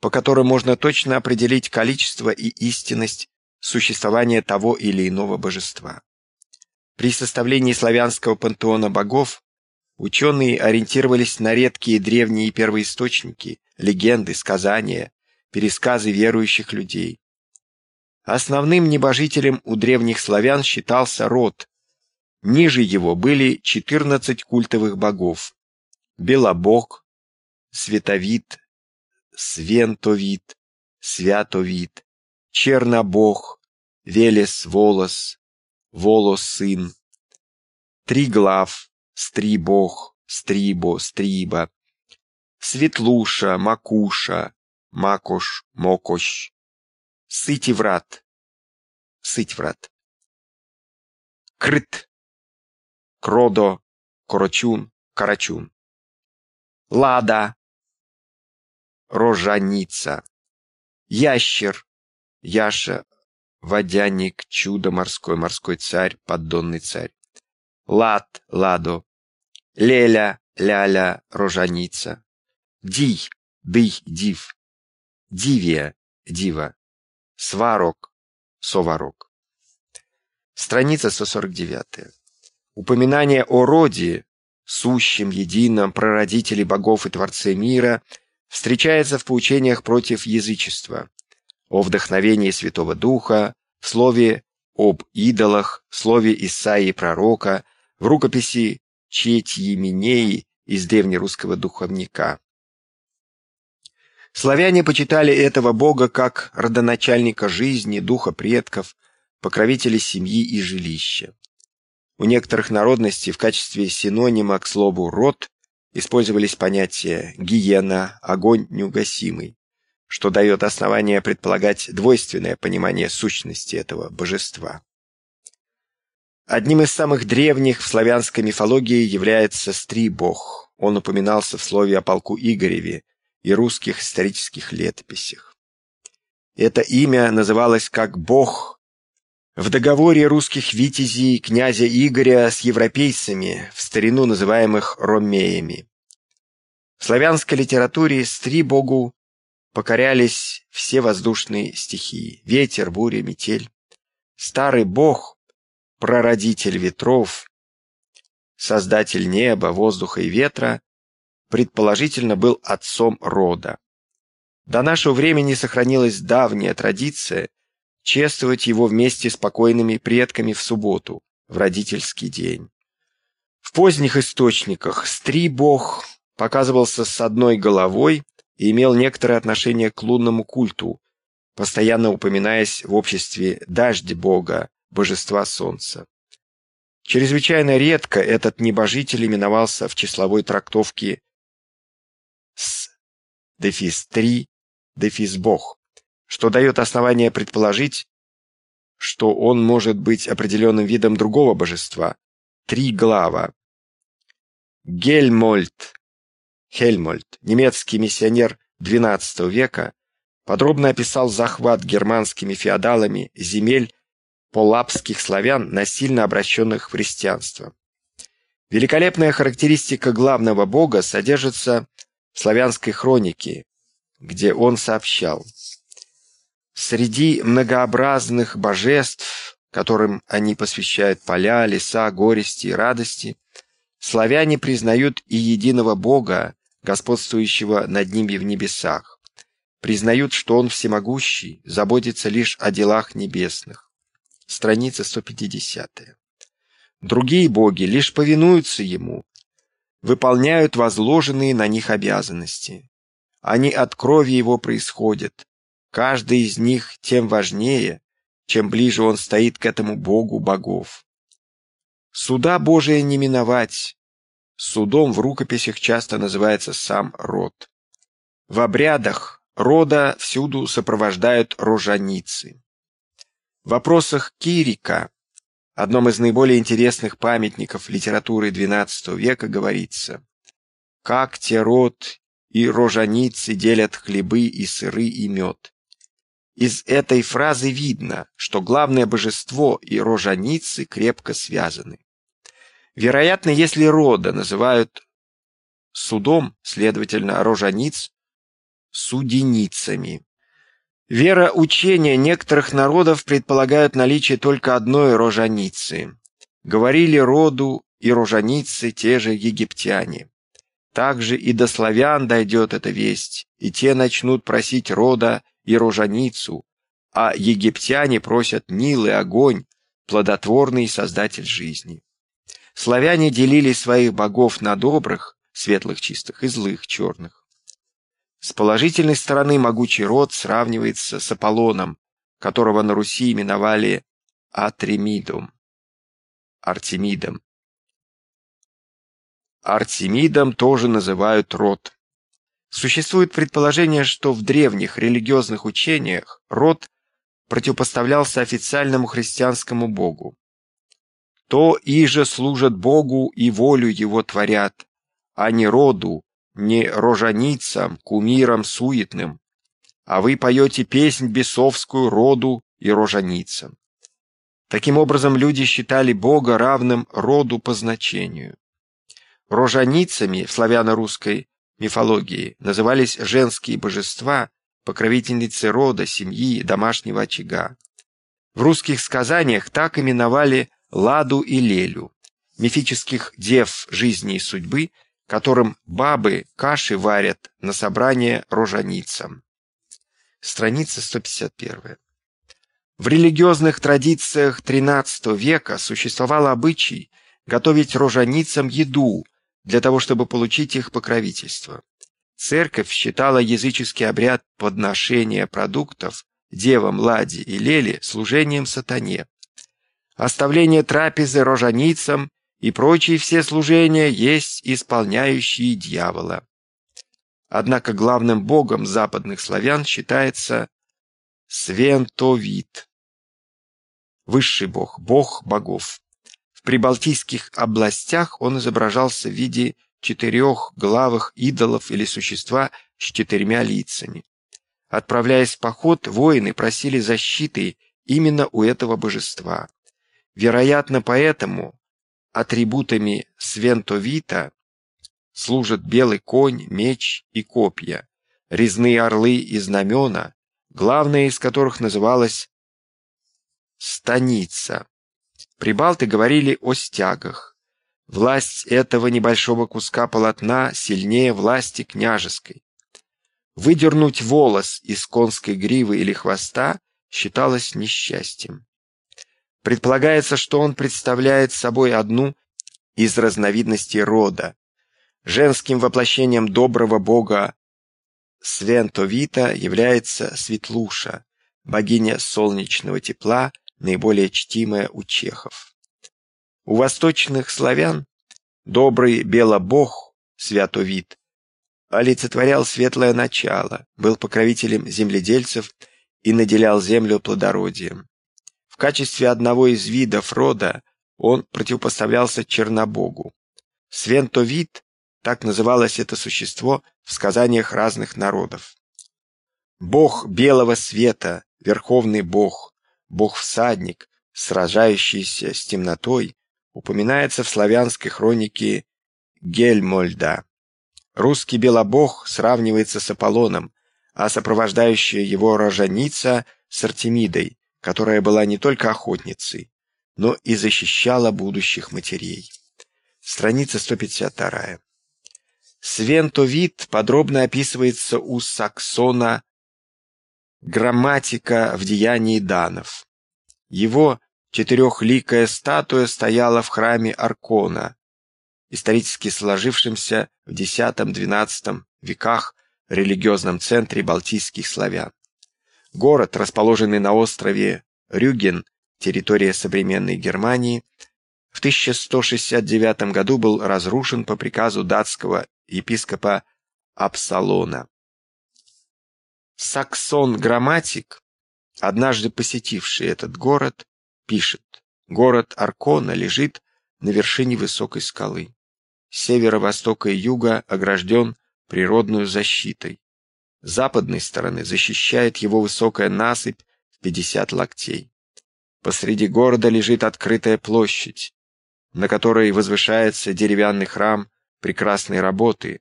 по которым можно точно определить количество и истинность существования того или иного божества. При составлении славянского пантеона богов ученые ориентировались на редкие древние первоисточники, легенды, сказания, пересказы верующих людей. Основным небожителем у древних славян считался род. Ниже его были 14 культовых богов. Белобог, Световид, Свентовид, Святовид, Чернобог, Велес Волос, Волос Сын, Триглав, Стрибог, Стрибо, Стриба, Светлуша, Макуша, Макош, Мокощ, Сытиврат, Сытьврат, Крыт, Кродо, Корочун, Карачун, Лада, Рожаница, Ящер, Яша, Водяник, Чудо морской, морской царь, поддонный царь. Лад, Ладо, Леля, Ляля, Рожаница. Дий, Дый, Див. Дивия, Дива. Сварог, Соварок. Страница 149. Упоминание о роде, сущем, едином, прародителе богов и Творце мира, встречается в поучениях против язычества, о вдохновении Святого Духа, в слове об идолах, в слове Исаии пророка, в рукописи Четьеменеи из древнерусского духовника. Славяне почитали этого бога как родоначальника жизни, духа предков, покровителя семьи и жилища. У некоторых народностей в качестве синонима к слову «род» использовались понятия «гиена», «огонь неугасимый», что дает основание предполагать двойственное понимание сущности этого божества. Одним из самых древних в славянской мифологии является Стрибог. Он упоминался в слове о полку Игореве и русских исторических летописях. Это имя называлось как «бог» в договоре русских витязей князя Игоря с европейцами, в старину называемых ромеями. В славянской литературе Стрибогу покорялись все воздушные стихии – ветер, буря, метель. Старый бог прародитель ветров, создатель неба, воздуха и ветра, предположительно был отцом рода. До нашего времени сохранилась давняя традиция чествовать его вместе с покойными предками в субботу, в родительский день. В поздних источниках Стри-бог показывался с одной головой и имел некоторое отношение к лунному культу, постоянно упоминаясь в обществе дождь-бога, божества солнца. Чрезвычайно редко этот небожитель именовался в числовой трактовке с дефис 3 дефис бог, что дает основание предположить, что он может быть определенным видом другого божества, три глава. Гельмольд, Хельмольд, немецкий миссионер XII века, подробно описал захват германскими феодалами земель полапских славян, насильно обращенных в христианство. Великолепная характеристика главного бога содержится в славянской хронике, где он сообщал «Среди многообразных божеств, которым они посвящают поля, леса, горести и радости, славяне признают и единого бога, господствующего над ними в небесах, признают, что он всемогущий, заботится лишь о делах небесных страница 150. Другие боги лишь повинуются ему, выполняют возложенные на них обязанности. Они от крови его происходят. Каждый из них тем важнее, чем ближе он стоит к этому богу богов. Суда Божия не миновать. Судом в рукописях часто называется сам род. В обрядах рода всюду сопровождают рожаницы. В вопросах Кирика, одном из наиболее интересных памятников литературы XII века, говорится «Как те род и рожаницы делят хлебы и сыры и мед». Из этой фразы видно, что главное божество и рожаницы крепко связаны. Вероятно, если рода называют судом, следовательно, рожаниц – суденицами. Вера учения некоторых народов предполагают наличие только одной рожаницы. Говорили роду и рожаницы те же египтяне. Также и до славян дойдет эта весть, и те начнут просить рода и рожаницу, а египтяне просят Нил и огонь, плодотворный создатель жизни. Славяне делили своих богов на добрых, светлых чистых и злых черных. С положительной стороны могучий род сравнивается с Аполлоном, которого на Руси именовали Атремидом, Артемидом. Артемидом тоже называют род. Существует предположение, что в древних религиозных учениях род противопоставлялся официальному христианскому богу. То иже служат Богу и волю его творят, а не роду, не рожаницам, кумирам суетным, а вы поете песнь бесовскую роду и рожаницам. Таким образом, люди считали Бога равным роду по значению. Рожаницами в славяно-русской мифологии назывались женские божества, покровительницы рода, семьи, домашнего очага. В русских сказаниях так именовали Ладу и Лелю, мифических дев жизни и судьбы, которым бабы каши варят на собрание рожаницам. Страница 151. В религиозных традициях XIII века существовал обычай готовить рожаницам еду для того, чтобы получить их покровительство. Церковь считала языческий обряд подношения продуктов девам Ладе и Леле служением сатане. Оставление трапезы рожаницам и прочие все служения есть исполняющие дьявола. Однако главным богом западных славян считается Свентовит, высший бог, бог богов. Прибалтийских областях он изображался в виде четырех главых идолов или существа с четырьмя лицами. Отправляясь в поход, воины просили защиты именно у этого божества. Вероятно, поэтому атрибутами Свентовита служат белый конь, меч и копья, резные орлы и знамена, главная из которых называлась «станица». Прибалты говорили о стягах. Власть этого небольшого куска полотна сильнее власти княжеской. Выдернуть волос из конской гривы или хвоста считалось несчастьем. Предполагается, что он представляет собой одну из разновидностей рода. Женским воплощением доброго бога Свентовита является Светлуша, богиня солнечного тепла, наиболее чтимая у чехов. У восточных славян добрый белобог Святовит олицетворял светлое начало, был покровителем земледельцев и наделял землю плодородием. В качестве одного из видов рода он противопоставлялся Чернобогу. Свентовит так называлось это существо в сказаниях разных народов. Бог белого света, верховный бог, бог-всадник, сражающийся с темнотой, упоминается в славянской хронике Гельмольда. Русский белобог сравнивается с Аполлоном, а сопровождающая его роженица с Артемидой, которая была не только охотницей, но и защищала будущих матерей. Страница 152. Свентовид подробно описывается у Саксона «Грамматика в деянии данов». Его четырехликая статуя стояла в храме Аркона, исторически сложившемся в X-XII веках религиозном центре балтийских славян. Город, расположенный на острове Рюген, территория современной Германии, в 1169 году был разрушен по приказу датского епископа Апсалона. Саксон-грамматик, однажды посетивший этот город, пишет, город Аркона лежит на вершине высокой скалы. Северо-востока и юга огражден природную защитой. С западной стороны защищает его высокая насыпь в 50 локтей. Посреди города лежит открытая площадь, на которой возвышается деревянный храм прекрасной работы,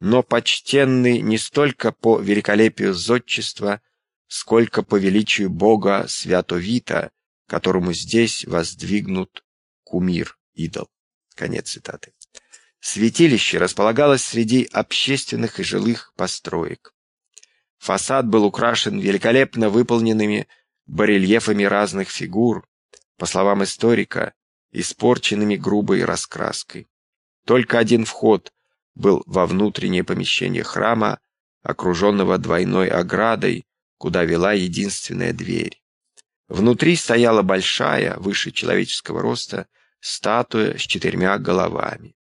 но почтенный не столько по великолепию зодчества, сколько по величию Бога Святовита, которому здесь воздвигнут кумир, идол. Конец цитаты. Святилище располагалось среди общественных и жилых построек. Фасад был украшен великолепно выполненными барельефами разных фигур, по словам историка, испорченными грубой раскраской. Только один вход был во внутреннее помещение храма, окруженного двойной оградой, куда вела единственная дверь. Внутри стояла большая, выше человеческого роста, статуя с четырьмя головами.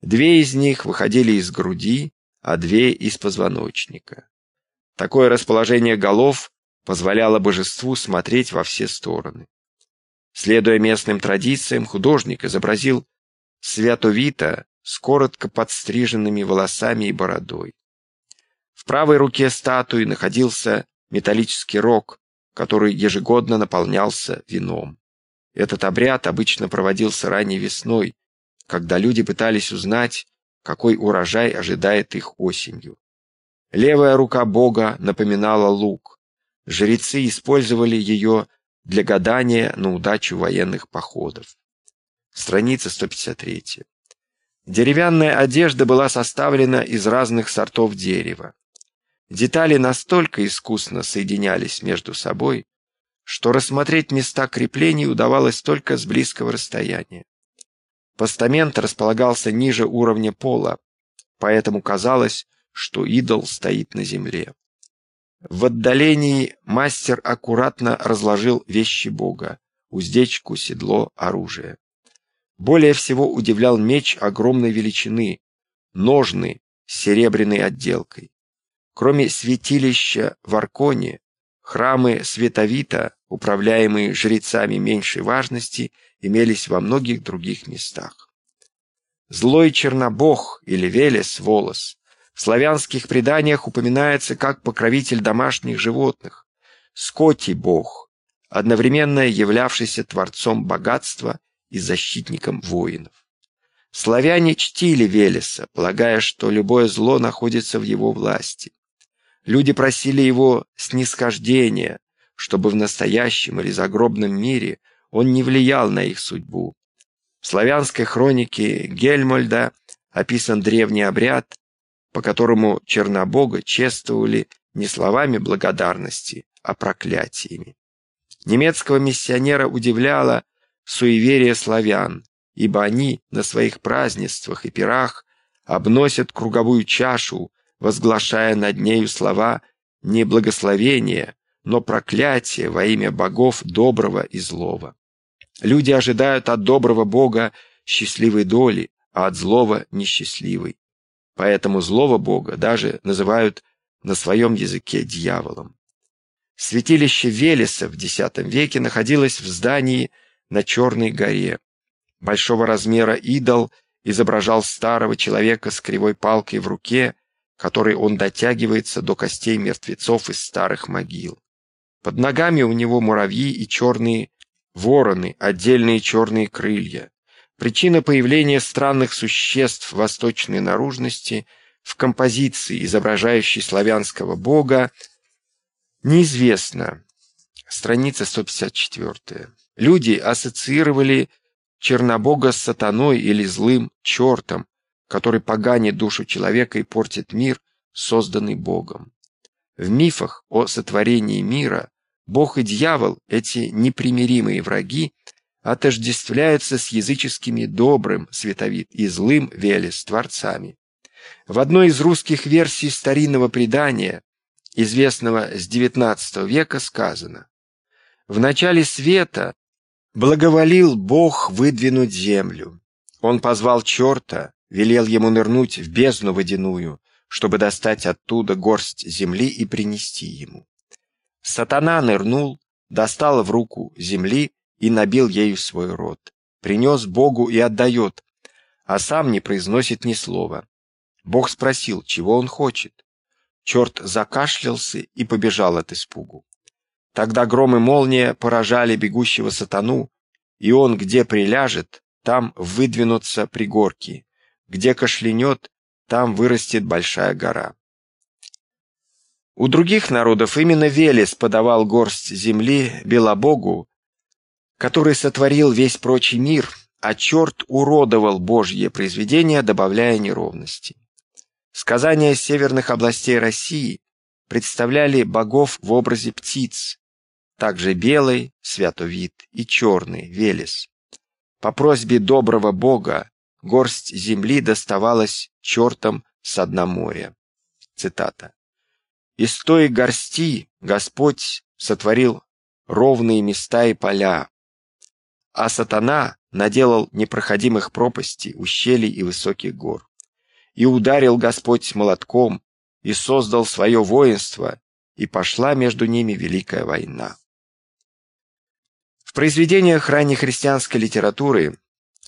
Две из них выходили из груди, а две из позвоночника. Такое расположение голов позволяло божеству смотреть во все стороны. Следуя местным традициям, художник изобразил святовито, с коротко подстриженными волосами и бородой. В правой руке статуи находился металлический рог, который ежегодно наполнялся вином. Этот обряд обычно проводился ранней весной, когда люди пытались узнать, какой урожай ожидает их осенью. Левая рука бога напоминала лук. Жрецы использовали ее для гадания на удачу военных походов. Страница 153. Деревянная одежда была составлена из разных сортов дерева. Детали настолько искусно соединялись между собой, что рассмотреть места креплений удавалось только с близкого расстояния. Постамент располагался ниже уровня пола, поэтому казалось, что идол стоит на земле. В отдалении мастер аккуратно разложил вещи Бога – уздечку, седло, оружие. Более всего удивлял меч огромной величины, ножны с серебряной отделкой. Кроме святилища в Арконе, храмы Световита, управляемые жрецами меньшей важности, имелись во многих других местах. Злой Чернобог или Велес Волос в славянских преданиях упоминается как покровитель домашних животных, Скотий бог, одновременно являвшийся творцом богатства и защитником воинов. Славяне чтили Велеса, полагая, что любое зло находится в его власти. Люди просили его снисхождения, чтобы в настоящем или загробном мире он не влиял на их судьбу. В славянской хронике Гельмольда описан древний обряд, по которому Чернобога чествовали не словами благодарности, а проклятиями. Немецкого миссионера удивляло суеверие славян, ибо они на своих празднествах и пирах обносят круговую чашу, возглашая над нею слова не благословения, но проклятия во имя богов доброго и злого. Люди ожидают от доброго бога счастливой доли, а от злого – несчастливой. Поэтому злого бога даже называют на своем языке дьяволом. Святилище Велеса в X веке находилось в здании на Черной горе. Большого размера идол изображал старого человека с кривой палкой в руке которой он дотягивается до костей мертвецов из старых могил. Под ногами у него муравьи и черные вороны, отдельные черные крылья. Причина появления странных существ восточной наружности в композиции, изображающей славянского бога, неизвестна. Страница 154. Люди ассоциировали Чернобога с сатаной или злым чертом, который поганит душу человека и портит мир, созданный Богом. В мифах о сотворении мира Бог и дьявол, эти непримиримые враги, отождествляются с языческими добрым световид и злым Велес творцами. В одной из русских версий старинного предания, известного с XIX века, сказано «В начале света благоволил Бог выдвинуть землю. Он позвал черта, велел ему нырнуть в бездну водяную, чтобы достать оттуда горсть земли и принести ему. Сатана нырнул, достал в руку земли и набил ею свой рот. Принес Богу и отдает, а сам не произносит ни слова. Бог спросил, чего он хочет. Черт закашлялся и побежал от испугу. Тогда гром и молния поражали бегущего сатану, и он, где приляжет, там выдвинутся пригорки, где кашлянет, там вырастет большая гора. У других народов именно Велес подавал горсть земли Белобогу, который сотворил весь прочий мир, а черт уродовал Божье произведение, добавляя неровности. Сказания северных областей России представляли богов в образе птиц, также белый, святовид, и черный, Велес. По просьбе доброго бога горсть земли доставалась чертам с дна моря. Цитата. «Из той горсти Господь сотворил ровные места и поля, а сатана наделал непроходимых пропастей, ущелий и высоких гор. И ударил Господь молотком, и создал свое воинство, и пошла между ними великая война». В произведениях ранней христианской литературы,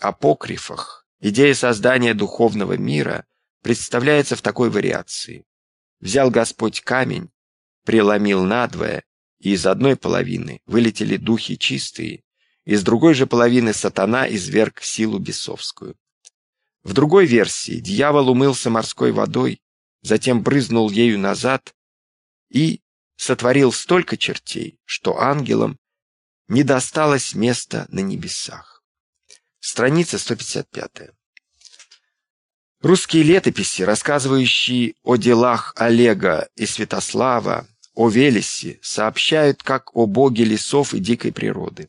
апокрифах, Идея создания духовного мира представляется в такой вариации. Взял Господь камень, преломил надвое, и из одной половины вылетели духи чистые, из другой же половины сатана изверг силу бесовскую. В другой версии дьявол умылся морской водой, затем брызнул ею назад и сотворил столько чертей, что ангелам не досталось места на небесах. Страница 155. Русские летописи, рассказывающие о делах Олега и Святослава, о Велесе, сообщают как о боге лесов и дикой природы.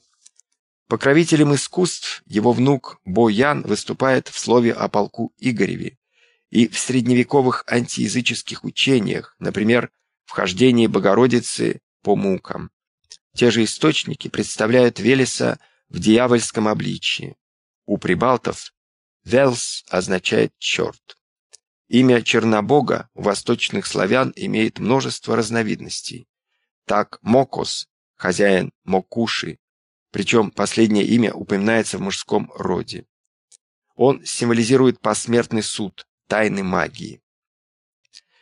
Покровителем искусств его внук Боян выступает в слове о полку Игореве и в средневековых антиязыческих учениях, например, вхождении Богородицы по мукам. Те же источники представляют Велеса в дьявольском обличии. У прибалтов Велс означает «черт». Имя Чернобога у восточных славян имеет множество разновидностей. Так Мокос, хозяин Мокуши, причем последнее имя упоминается в мужском роде. Он символизирует посмертный суд, тайны магии.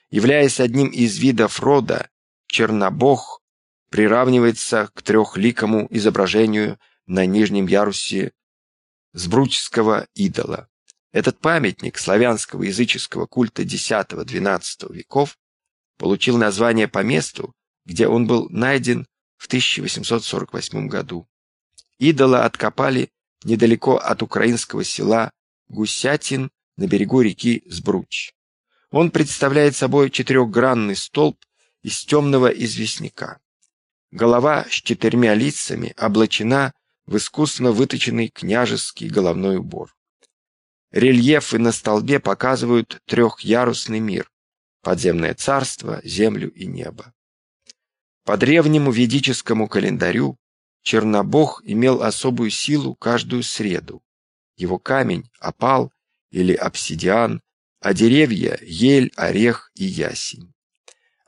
Являясь одним из видов рода, Чернобог приравнивается к трехликому изображению на нижнем ярусе Сбручского идола. Этот памятник славянского языческого культа X-XII веков получил название по месту, где он был найден в 1848 году. Идола откопали недалеко от украинского села Гусятин на берегу реки Сбруч. Он представляет собой четырехгранный столб из темного известняка. Голова с четырьмя лицами облачена в искусно выточенный княжеский головной убор. Рельефы на столбе показывают трехярусный мир – подземное царство, землю и небо. По древнему ведическому календарю Чернобог имел особую силу каждую среду. Его камень – опал или обсидиан, а деревья – ель, орех и ясень.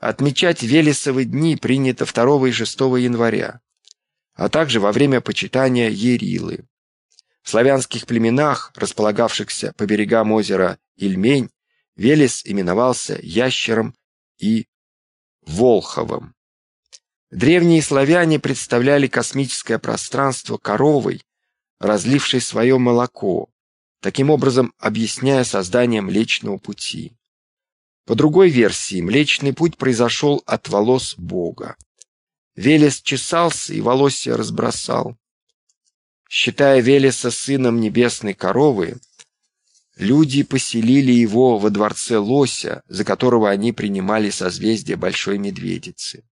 Отмечать Велесовы дни принято 2 и 6 января а также во время почитания Ерилы. В славянских племенах, располагавшихся по берегам озера Ильмень, Велес именовался Ящером и Волховым. Древние славяне представляли космическое пространство коровой, разлившей свое молоко, таким образом объясняя создание Млечного Пути. По другой версии, Млечный Путь произошел от волос Бога. Велес чесался и волосья разбросал. Считая Велеса сыном небесной коровы, люди поселили его во дворце Лося, за которого они принимали созвездие Большой Медведицы.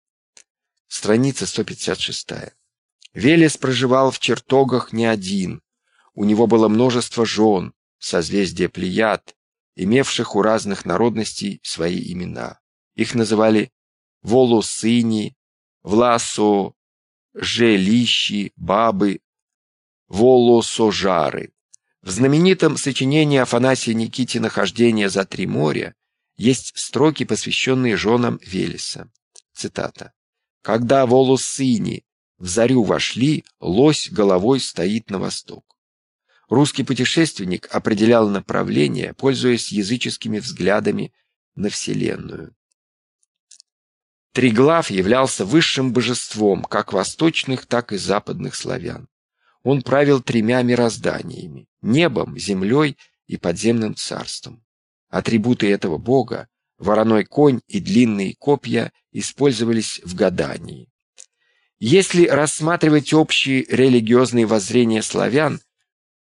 Страница 156. Велес проживал в чертогах не один. У него было множество жен, созвездие Плеяд, имевших у разных народностей свои имена. Их называли Волосыни, власо жилищи, бабы, волосожары. В знаменитом сочинении Афанасия Никитина «Хождение за три моря» есть строки, посвященные женам Велеса. Цитата. «Когда волосыни в зарю вошли, лось головой стоит на восток». Русский путешественник определял направление, пользуясь языческими взглядами на Вселенную. Триглав являлся высшим божеством как восточных, так и западных славян. Он правил тремя мирозданиями – небом, землей и подземным царством. Атрибуты этого бога – вороной конь и длинные копья – использовались в гадании. Если рассматривать общие религиозные воззрения славян,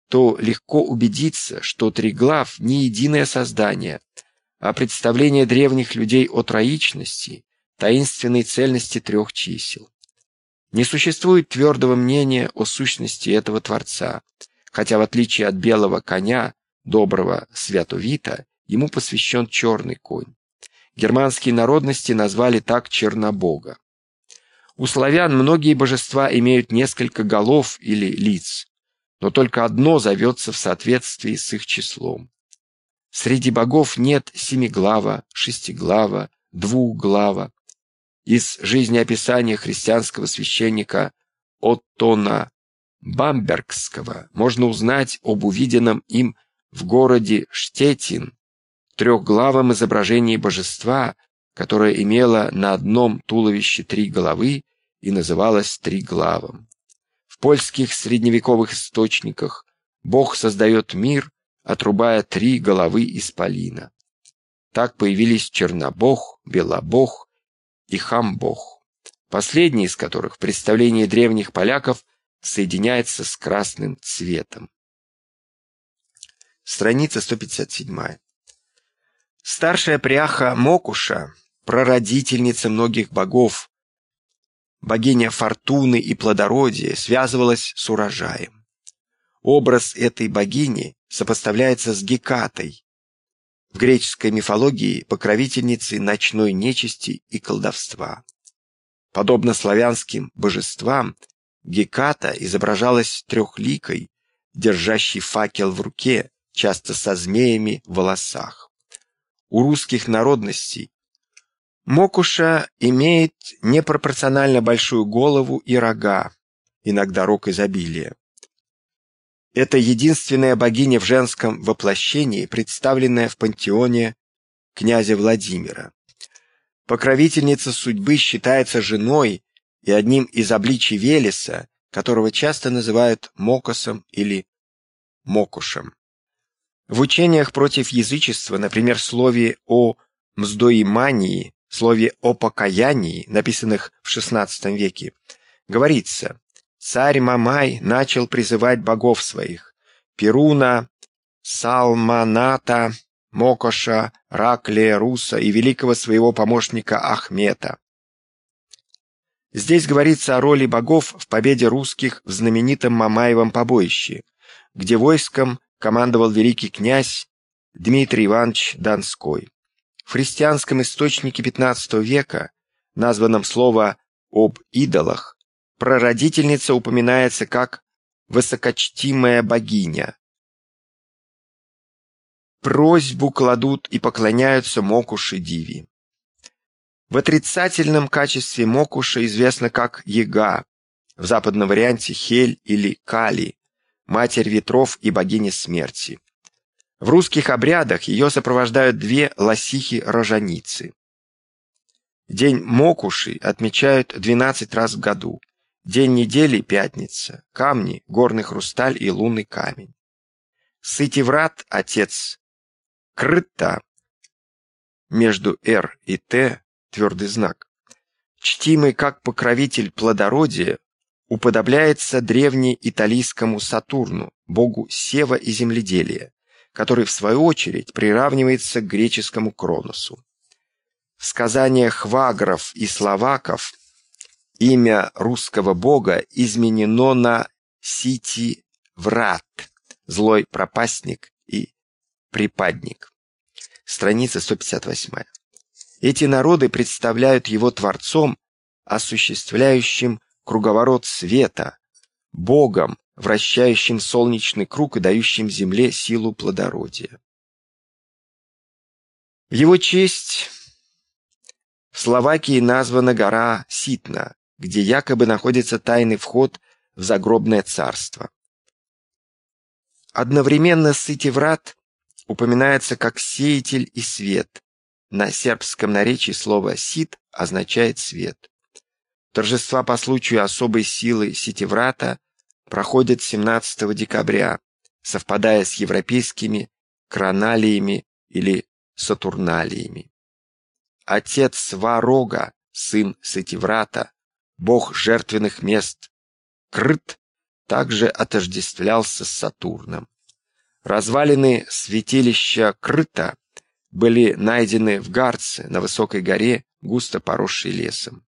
то легко убедиться, что Триглав не единое создание, а представление древних людей о троичности таинственной цельности трех чисел. Не существует твердого мнения о сущности этого Творца, хотя в отличие от белого коня, доброго Святовита, ему посвящен черный конь. Германские народности назвали так Чернобога. У славян многие божества имеют несколько голов или лиц, но только одно зовется в соответствии с их числом. Среди богов нет семиглава, шестиглава, двухглава, из жизнеописания христианского священника Оттона Бамбергского можно узнать об увиденном им в городе Штетин трехглавом изображении божества, которое имело на одном туловище три головы и называлось триглавом. В польских средневековых источниках Бог создает мир, отрубая три головы исполина. Так появились Чернобог, Белобог, и Хамбог, последний из которых в представлении древних поляков соединяется с красным цветом. Страница 157. Старшая пряха Мокуша, прародительница многих богов, богиня фортуны и плодородия, связывалась с урожаем. Образ этой богини сопоставляется с Гекатой, в греческой мифологии покровительницей ночной нечисти и колдовства. Подобно славянским божествам, Геката изображалась трехликой, держащей факел в руке, часто со змеями в волосах. У русских народностей Мокуша имеет непропорционально большую голову и рога, иногда рог изобилия. Это единственная богиня в женском воплощении, представленная в пантеоне князя Владимира. Покровительница судьбы считается женой и одним из обличий Велеса, которого часто называют Мокосом или Мокушем. В учениях против язычества, например, в слове о мздоимании, слове о покаянии, написанных в XVI веке, говорится «Царь Мамай начал призывать богов своих, Перуна, Салманата, Мокоша, Раклия, Руса и великого своего помощника Ахмета. Здесь говорится о роли богов в победе русских в знаменитом Мамаевом побоище, где войском командовал великий князь Дмитрий Иванович Донской. В христианском источнике XV века, названном слово об идолах, прародительница упоминается как высокочтимая богиня, просьбу кладут и поклоняются Мокуши Диви. В отрицательном качестве Мокуша известна как Ега, в западном варианте Хель или Кали, матерь ветров и богиня смерти. В русских обрядах ее сопровождают две лосихи-рожаницы. День Мокуши отмечают 12 раз в году. День недели – пятница, камни – горный хрусталь и лунный камень. Сытиврат, отец Крыта между «Р» и «Т» твердый знак. Чтимый как покровитель плодородия, уподобляется древнеиталийскому Сатурну, богу сева и земледелия, который в свою очередь приравнивается к греческому Кроносу. В сказаниях вагров и словаков имя русского бога изменено на Сити-Врат, злой пропастник Припадник. Страница 158. Эти народы представляют его творцом, осуществляющим круговорот света, Богом, вращающим солнечный круг и дающим земле силу плодородия. В его честь в Словакии названа гора Ситна, где якобы находится тайный вход в загробное царство. Одновременно с Ситиврат упоминается как «сеятель» и «свет». На сербском наречии слово «сит» означает «свет». Торжества по случаю особой силы Ситиврата проходят 17 декабря, совпадая с европейскими краналиями или сатурналиями. Отец Варога, сын Ситиврата, бог жертвенных мест, Крыт, также отождествлялся с Сатурном. Развалины святилища Крыта были найдены в Гарце, на высокой горе, густо поросшей лесом.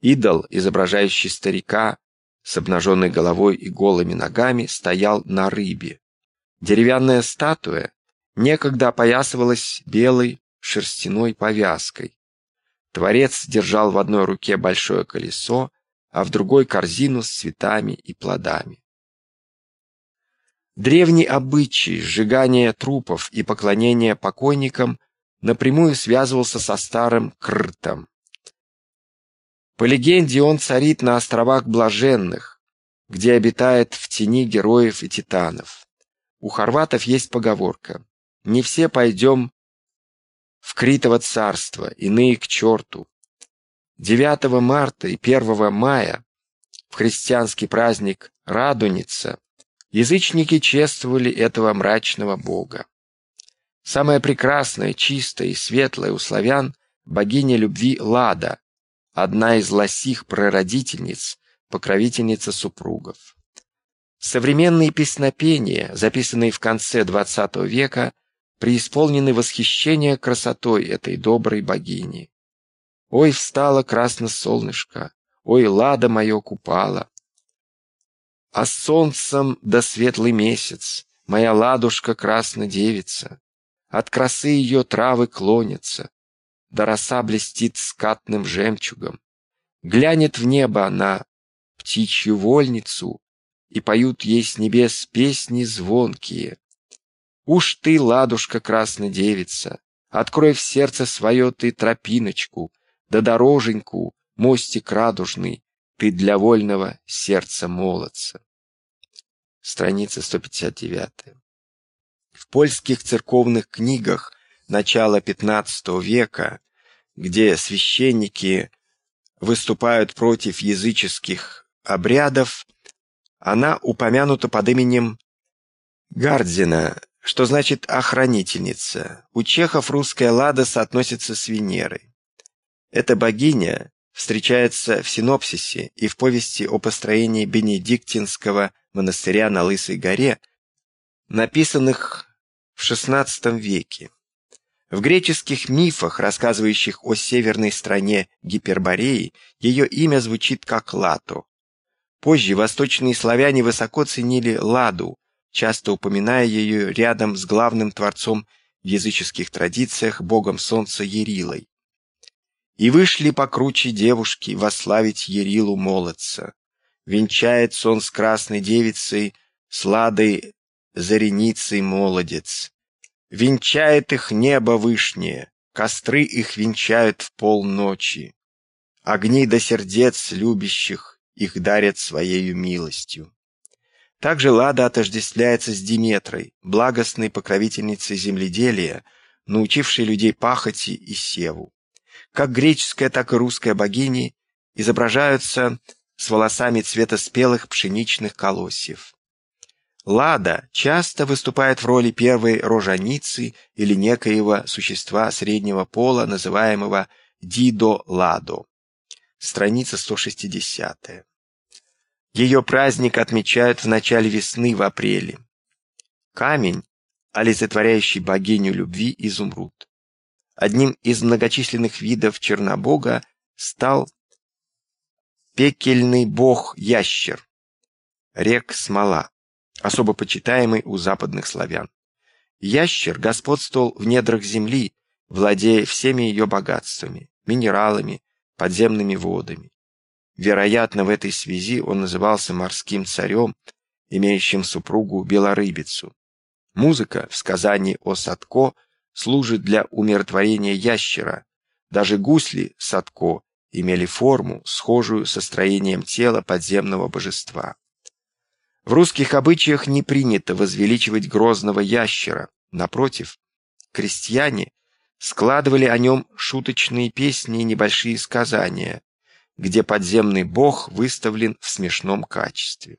Идол, изображающий старика с обнаженной головой и голыми ногами, стоял на рыбе. Деревянная статуя некогда опоясывалась белой шерстяной повязкой. Творец держал в одной руке большое колесо, а в другой корзину с цветами и плодами. Древний обычай сжигания трупов и поклонения покойникам напрямую связывался со старым Кртом. По легенде, он царит на островах Блаженных, где обитает в тени героев и титанов. У хорватов есть поговорка «Не все пойдем в Критово царство, иные к черту». 9 марта и 1 мая в христианский праздник Радуница Язычники чествовали этого мрачного бога. Самая прекрасная, чистая и светлая у славян богиня любви Лада, одна из лосих прародительниц, покровительница супругов. Современные песнопения, записанные в конце XX века, преисполнены восхищения красотой этой доброй богини. Ой, встало красно солнышко, ой, лада мое купала. А солнцем да светлый месяц, моя ладушка красна девица. От красы ее травы клонятся, да роса блестит скатным жемчугом. Глянет в небо она, птичью вольницу, и поют ей с небес песни звонкие. Уж ты, ладушка красная девица, открой в сердце свое ты тропиночку, да дороженьку, мостик радужный, ты для вольного сердца молодца. Страница 159. В польских церковных книгах начала XV века, где священники выступают против языческих обрядов, она упомянута под именем Гардзина, что значит «охранительница». У чехов русская лада соотносится с Венерой. Эта богиня встречается в синопсисе и в повести о построении Бенедиктинского монастыря на Лысой горе, написанных в XVI веке. В греческих мифах, рассказывающих о северной стране Гипербореи, ее имя звучит как Лато. Позже восточные славяне высоко ценили Ладу, часто упоминая ее рядом с главным творцом в языческих традициях богом солнца Ерилой. И вышли покруче девушки вославить Ерилу молодца. Венчает сон с красной девицей, с ладой зареницей молодец. Венчает их небо вышнее, костры их венчают в полночи. Огни до сердец любящих их дарят своею милостью. Также Лада отождествляется с Диметрой, благостной покровительницей земледелия, научившей людей пахоти и севу. Как греческая, так и русская богини изображаются с волосами цвета спелых пшеничных колосьев. Лада часто выступает в роли первой рожаницы или некоего существа среднего пола, называемого Дидо-Ладо. Страница 160. Ее праздник отмечают в начале весны в апреле. Камень, олицетворяющий богиню любви изумруд. Одним из многочисленных видов Чернобога стал пекельный бог-ящер, рек смола, особо почитаемый у западных славян. Ящер господствовал в недрах земли, владея всеми ее богатствами, минералами, подземными водами. Вероятно, в этой связи он назывался морским царем, имеющим супругу Белорыбицу. Музыка в сказании о Садко служит для умиротворения ящера. Даже гусли Садко имели форму, схожую со строением тела подземного божества. В русских обычаях не принято возвеличивать грозного ящера. Напротив, крестьяне складывали о нем шуточные песни и небольшие сказания, где подземный бог выставлен в смешном качестве.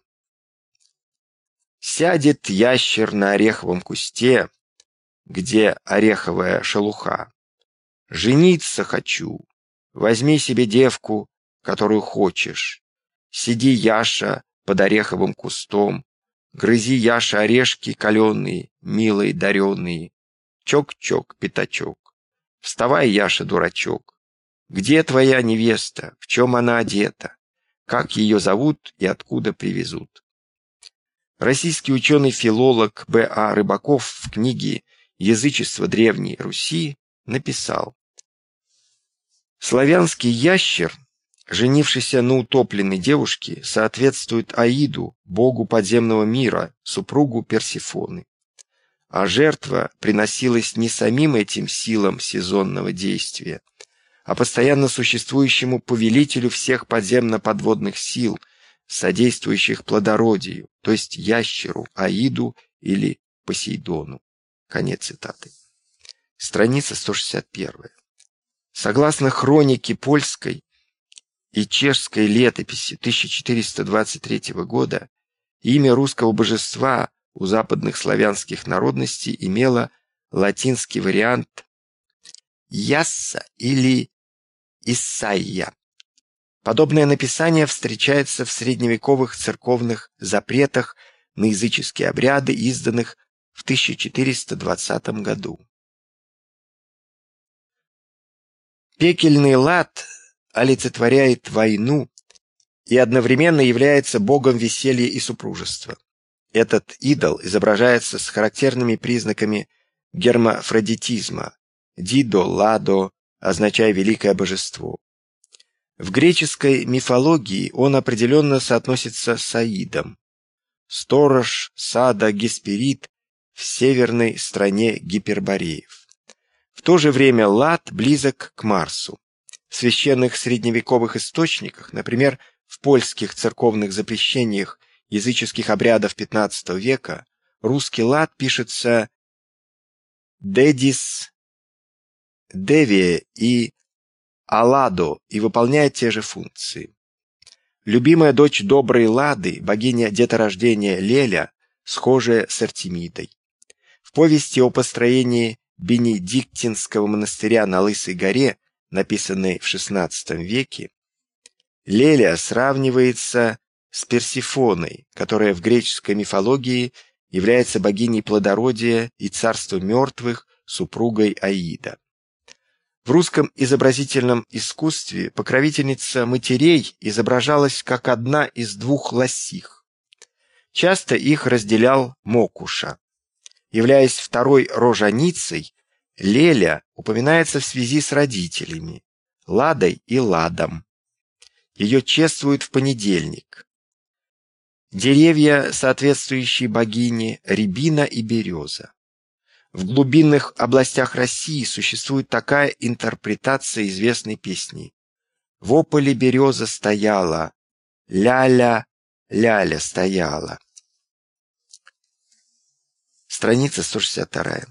Сядет ящер на ореховом кусте, где ореховая шелуха. Жениться хочу, возьми себе девку, которую хочешь. Сиди, Яша, под ореховым кустом, грызи, Яша, орешки каленые, милые, даренные. Чок-чок, пятачок. Вставай, Яша, дурачок. Где твоя невеста? В чем она одета? Как ее зовут и откуда привезут? Российский ученый-филолог Б.А. Рыбаков в книге «Язычество Древней Руси» написал «Славянский ящер, женившийся на утопленной девушке, соответствует Аиду, богу подземного мира, супругу Персифоны. А жертва приносилась не самим этим силам сезонного действия, а постоянно существующему повелителю всех подземно-подводных сил, содействующих плодородию, то есть ящеру, Аиду или Посейдону. Конец цитаты. Страница 161. Согласно хронике польской и чешской летописи 1423 года, имя русского божества у западных славянских народностей имело латинский вариант «ясса» или Исайя. Подобное написание встречается в средневековых церковных запретах на языческие обряды, изданных в 1420 году. Пекельный лад олицетворяет войну и одновременно является богом веселья и супружества. Этот идол изображается с характерными признаками гермафродитизма – дидо, ладо, означая великое божество. В греческой мифологии он определенно соотносится с Аидом. Сторож сада Гесперид в северной стране Гипербореев. В то же время Лад близок к Марсу. В священных средневековых источниках, например, в польских церковных запрещениях языческих обрядов XV века, русский лад пишется «дедис», «девие» и «аладо» и выполняет те же функции. Любимая дочь доброй Лады, богиня деторождения Леля, схожая с Артемидой. В повести о построении Бенедиктинского монастыря на Лысой горе, написанной в XVI веке, Леля сравнивается с Персифоной, которая в греческой мифологии является богиней плодородия и царства мертвых, супругой Аида. В русском изобразительном искусстве покровительница матерей изображалась как одна из двух лосих. Часто их разделял Мокуша. Являясь второй рожаницей, Леля упоминается в связи с родителями – Ладой и Ладом. Ее чествуют в понедельник. Деревья, соответствующие богине, рябина и береза. В глубинных областях России существует такая интерпретация известной песни. «В ополе береза стояла, ля-ля, ля-ля стояла». Страница 162.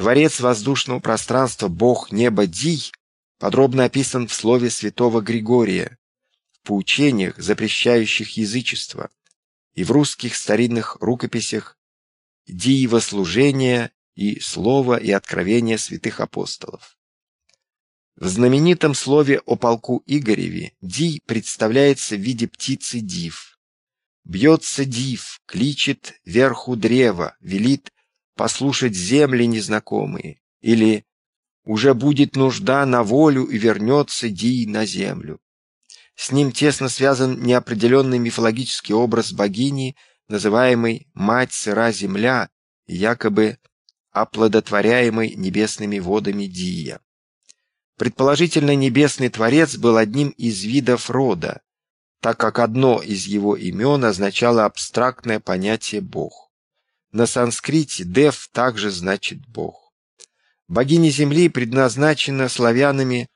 Творец воздушного пространства, бог неба Дий, подробно описан в слове святого Григория, в поучениях, запрещающих язычество, и в русских старинных рукописях Диево служение и Слово и Откровение святых апостолов. В знаменитом слове о полку Игореве Дий представляется в виде птицы Див. Бьется Див, кличет верху древа, велит послушать земли незнакомые, или уже будет нужда на волю и вернется Дий на землю. С ним тесно связан неопределенный мифологический образ богини, называемый «Мать сыра земля», якобы оплодотворяемой небесными водами Дия. Предположительно, небесный творец был одним из видов рода, так как одно из его имен означало абстрактное понятие «бог». На санскрите «дев» также значит «бог». Богиня Земли предназначена славянами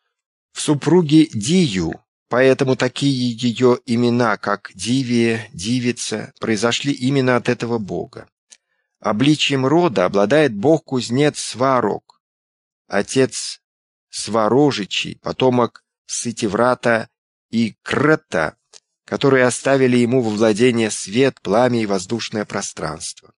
в супруге Дию, Поэтому такие ее имена, как Дивия, Дивица, произошли именно от этого бога. Обличием рода обладает бог-кузнец Сварог, отец Сварожичи, потомок Сытиврата и Крета, которые оставили ему во владение свет, пламя и воздушное пространство.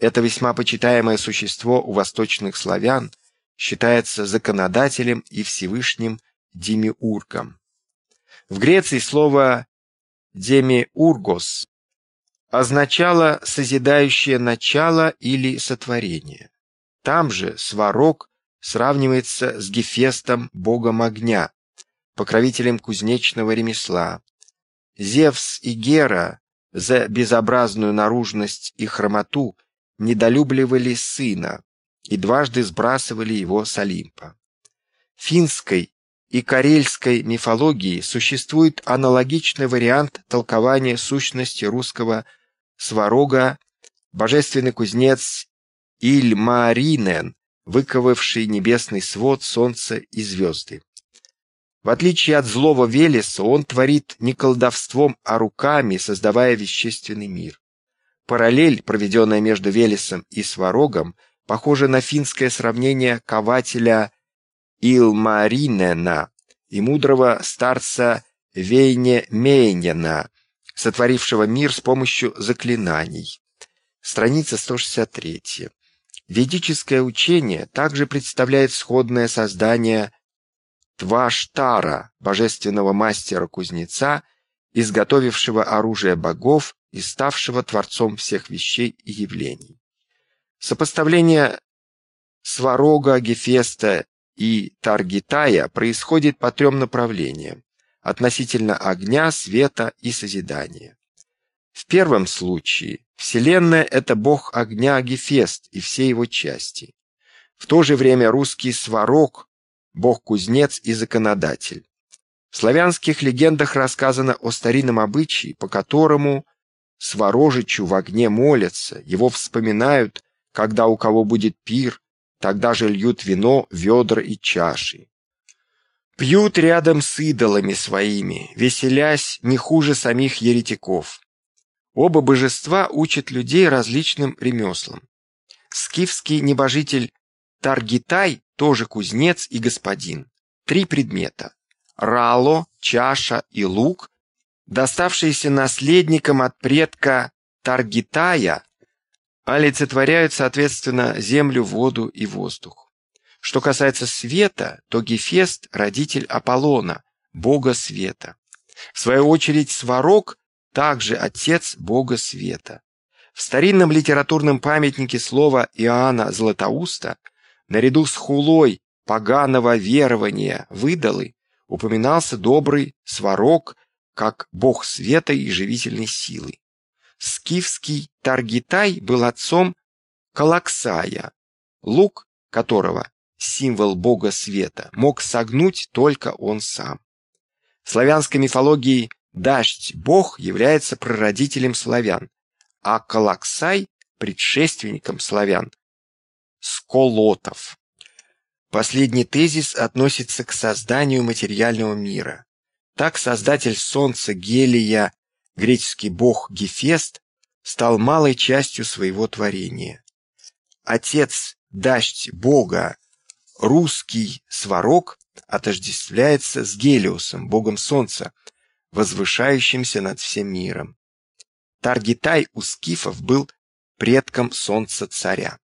Это весьма почитаемое существо у восточных славян считается законодателем и Всевышним демиургом. В Греции слово «демиургос» означало «созидающее начало» или «сотворение». Там же сварог сравнивается с Гефестом, богом огня, покровителем кузнечного ремесла. Зевс и Гера за безобразную наружность и хромоту недолюбливали сына и дважды сбрасывали его с Олимпа. Финской и карельской мифологии существует аналогичный вариант толкования сущности русского сварога, божественный кузнец Ильмаринен, выковавший небесный свод, солнце и звезды. В отличие от злого Велеса, он творит не колдовством, а руками, создавая вещественный мир. Параллель, проведенная между Велесом и Сварогом, похожа на финское сравнение кователя Илмаринена и мудрого старца Вейне Мейнена, сотворившего мир с помощью заклинаний. Страница 163. Ведическое учение также представляет сходное создание Тваштара, божественного мастера-кузнеца, изготовившего оружие богов и ставшего творцом всех вещей и явлений. Сопоставление Сварога, Гефеста и Таргитая происходит по трем направлениям относительно огня, света и созидания. В первом случае Вселенная – это бог огня Гефест и все его части. В то же время русский Сварог – бог-кузнец и законодатель. В славянских легендах рассказано о старинном обычае, по которому Сварожичу в огне молятся, его вспоминают, когда у кого будет пир, тогда же льют вино, ведра и чаши. Пьют рядом с идолами своими, веселясь не хуже самих еретиков. Оба божества учат людей различным ремеслам. Скифский небожитель Таргитай тоже кузнец и господин. Три предмета – рало, чаша и лук, доставшиеся наследникам от предка Таргитая, олицетворяют, соответственно, землю, воду и воздух. Что касается света, то Гефест – родитель Аполлона, бога света. В свою очередь Сварог – также отец бога света. В старинном литературном памятнике слова Иоанна Златоуста наряду с хулой поганого верования выдалы упоминался добрый Сварог как бог света и живительной силы. Скифский Таргитай был отцом Калаксая, лук которого символ бога света, мог согнуть только он сам. В славянской мифологии дождь, бог, является прародителем славян, а Калаксай – предшественником славян, сколотов. Последний тезис относится к созданию материального мира. Так создатель солнца Гелия, греческий бог Гефест, стал малой частью своего творения. Отец, дождь бога, Русский сварог отождествляется с Гелиосом, богом солнца, возвышающимся над всем миром. Таргитай у скифов был предком солнца-царя.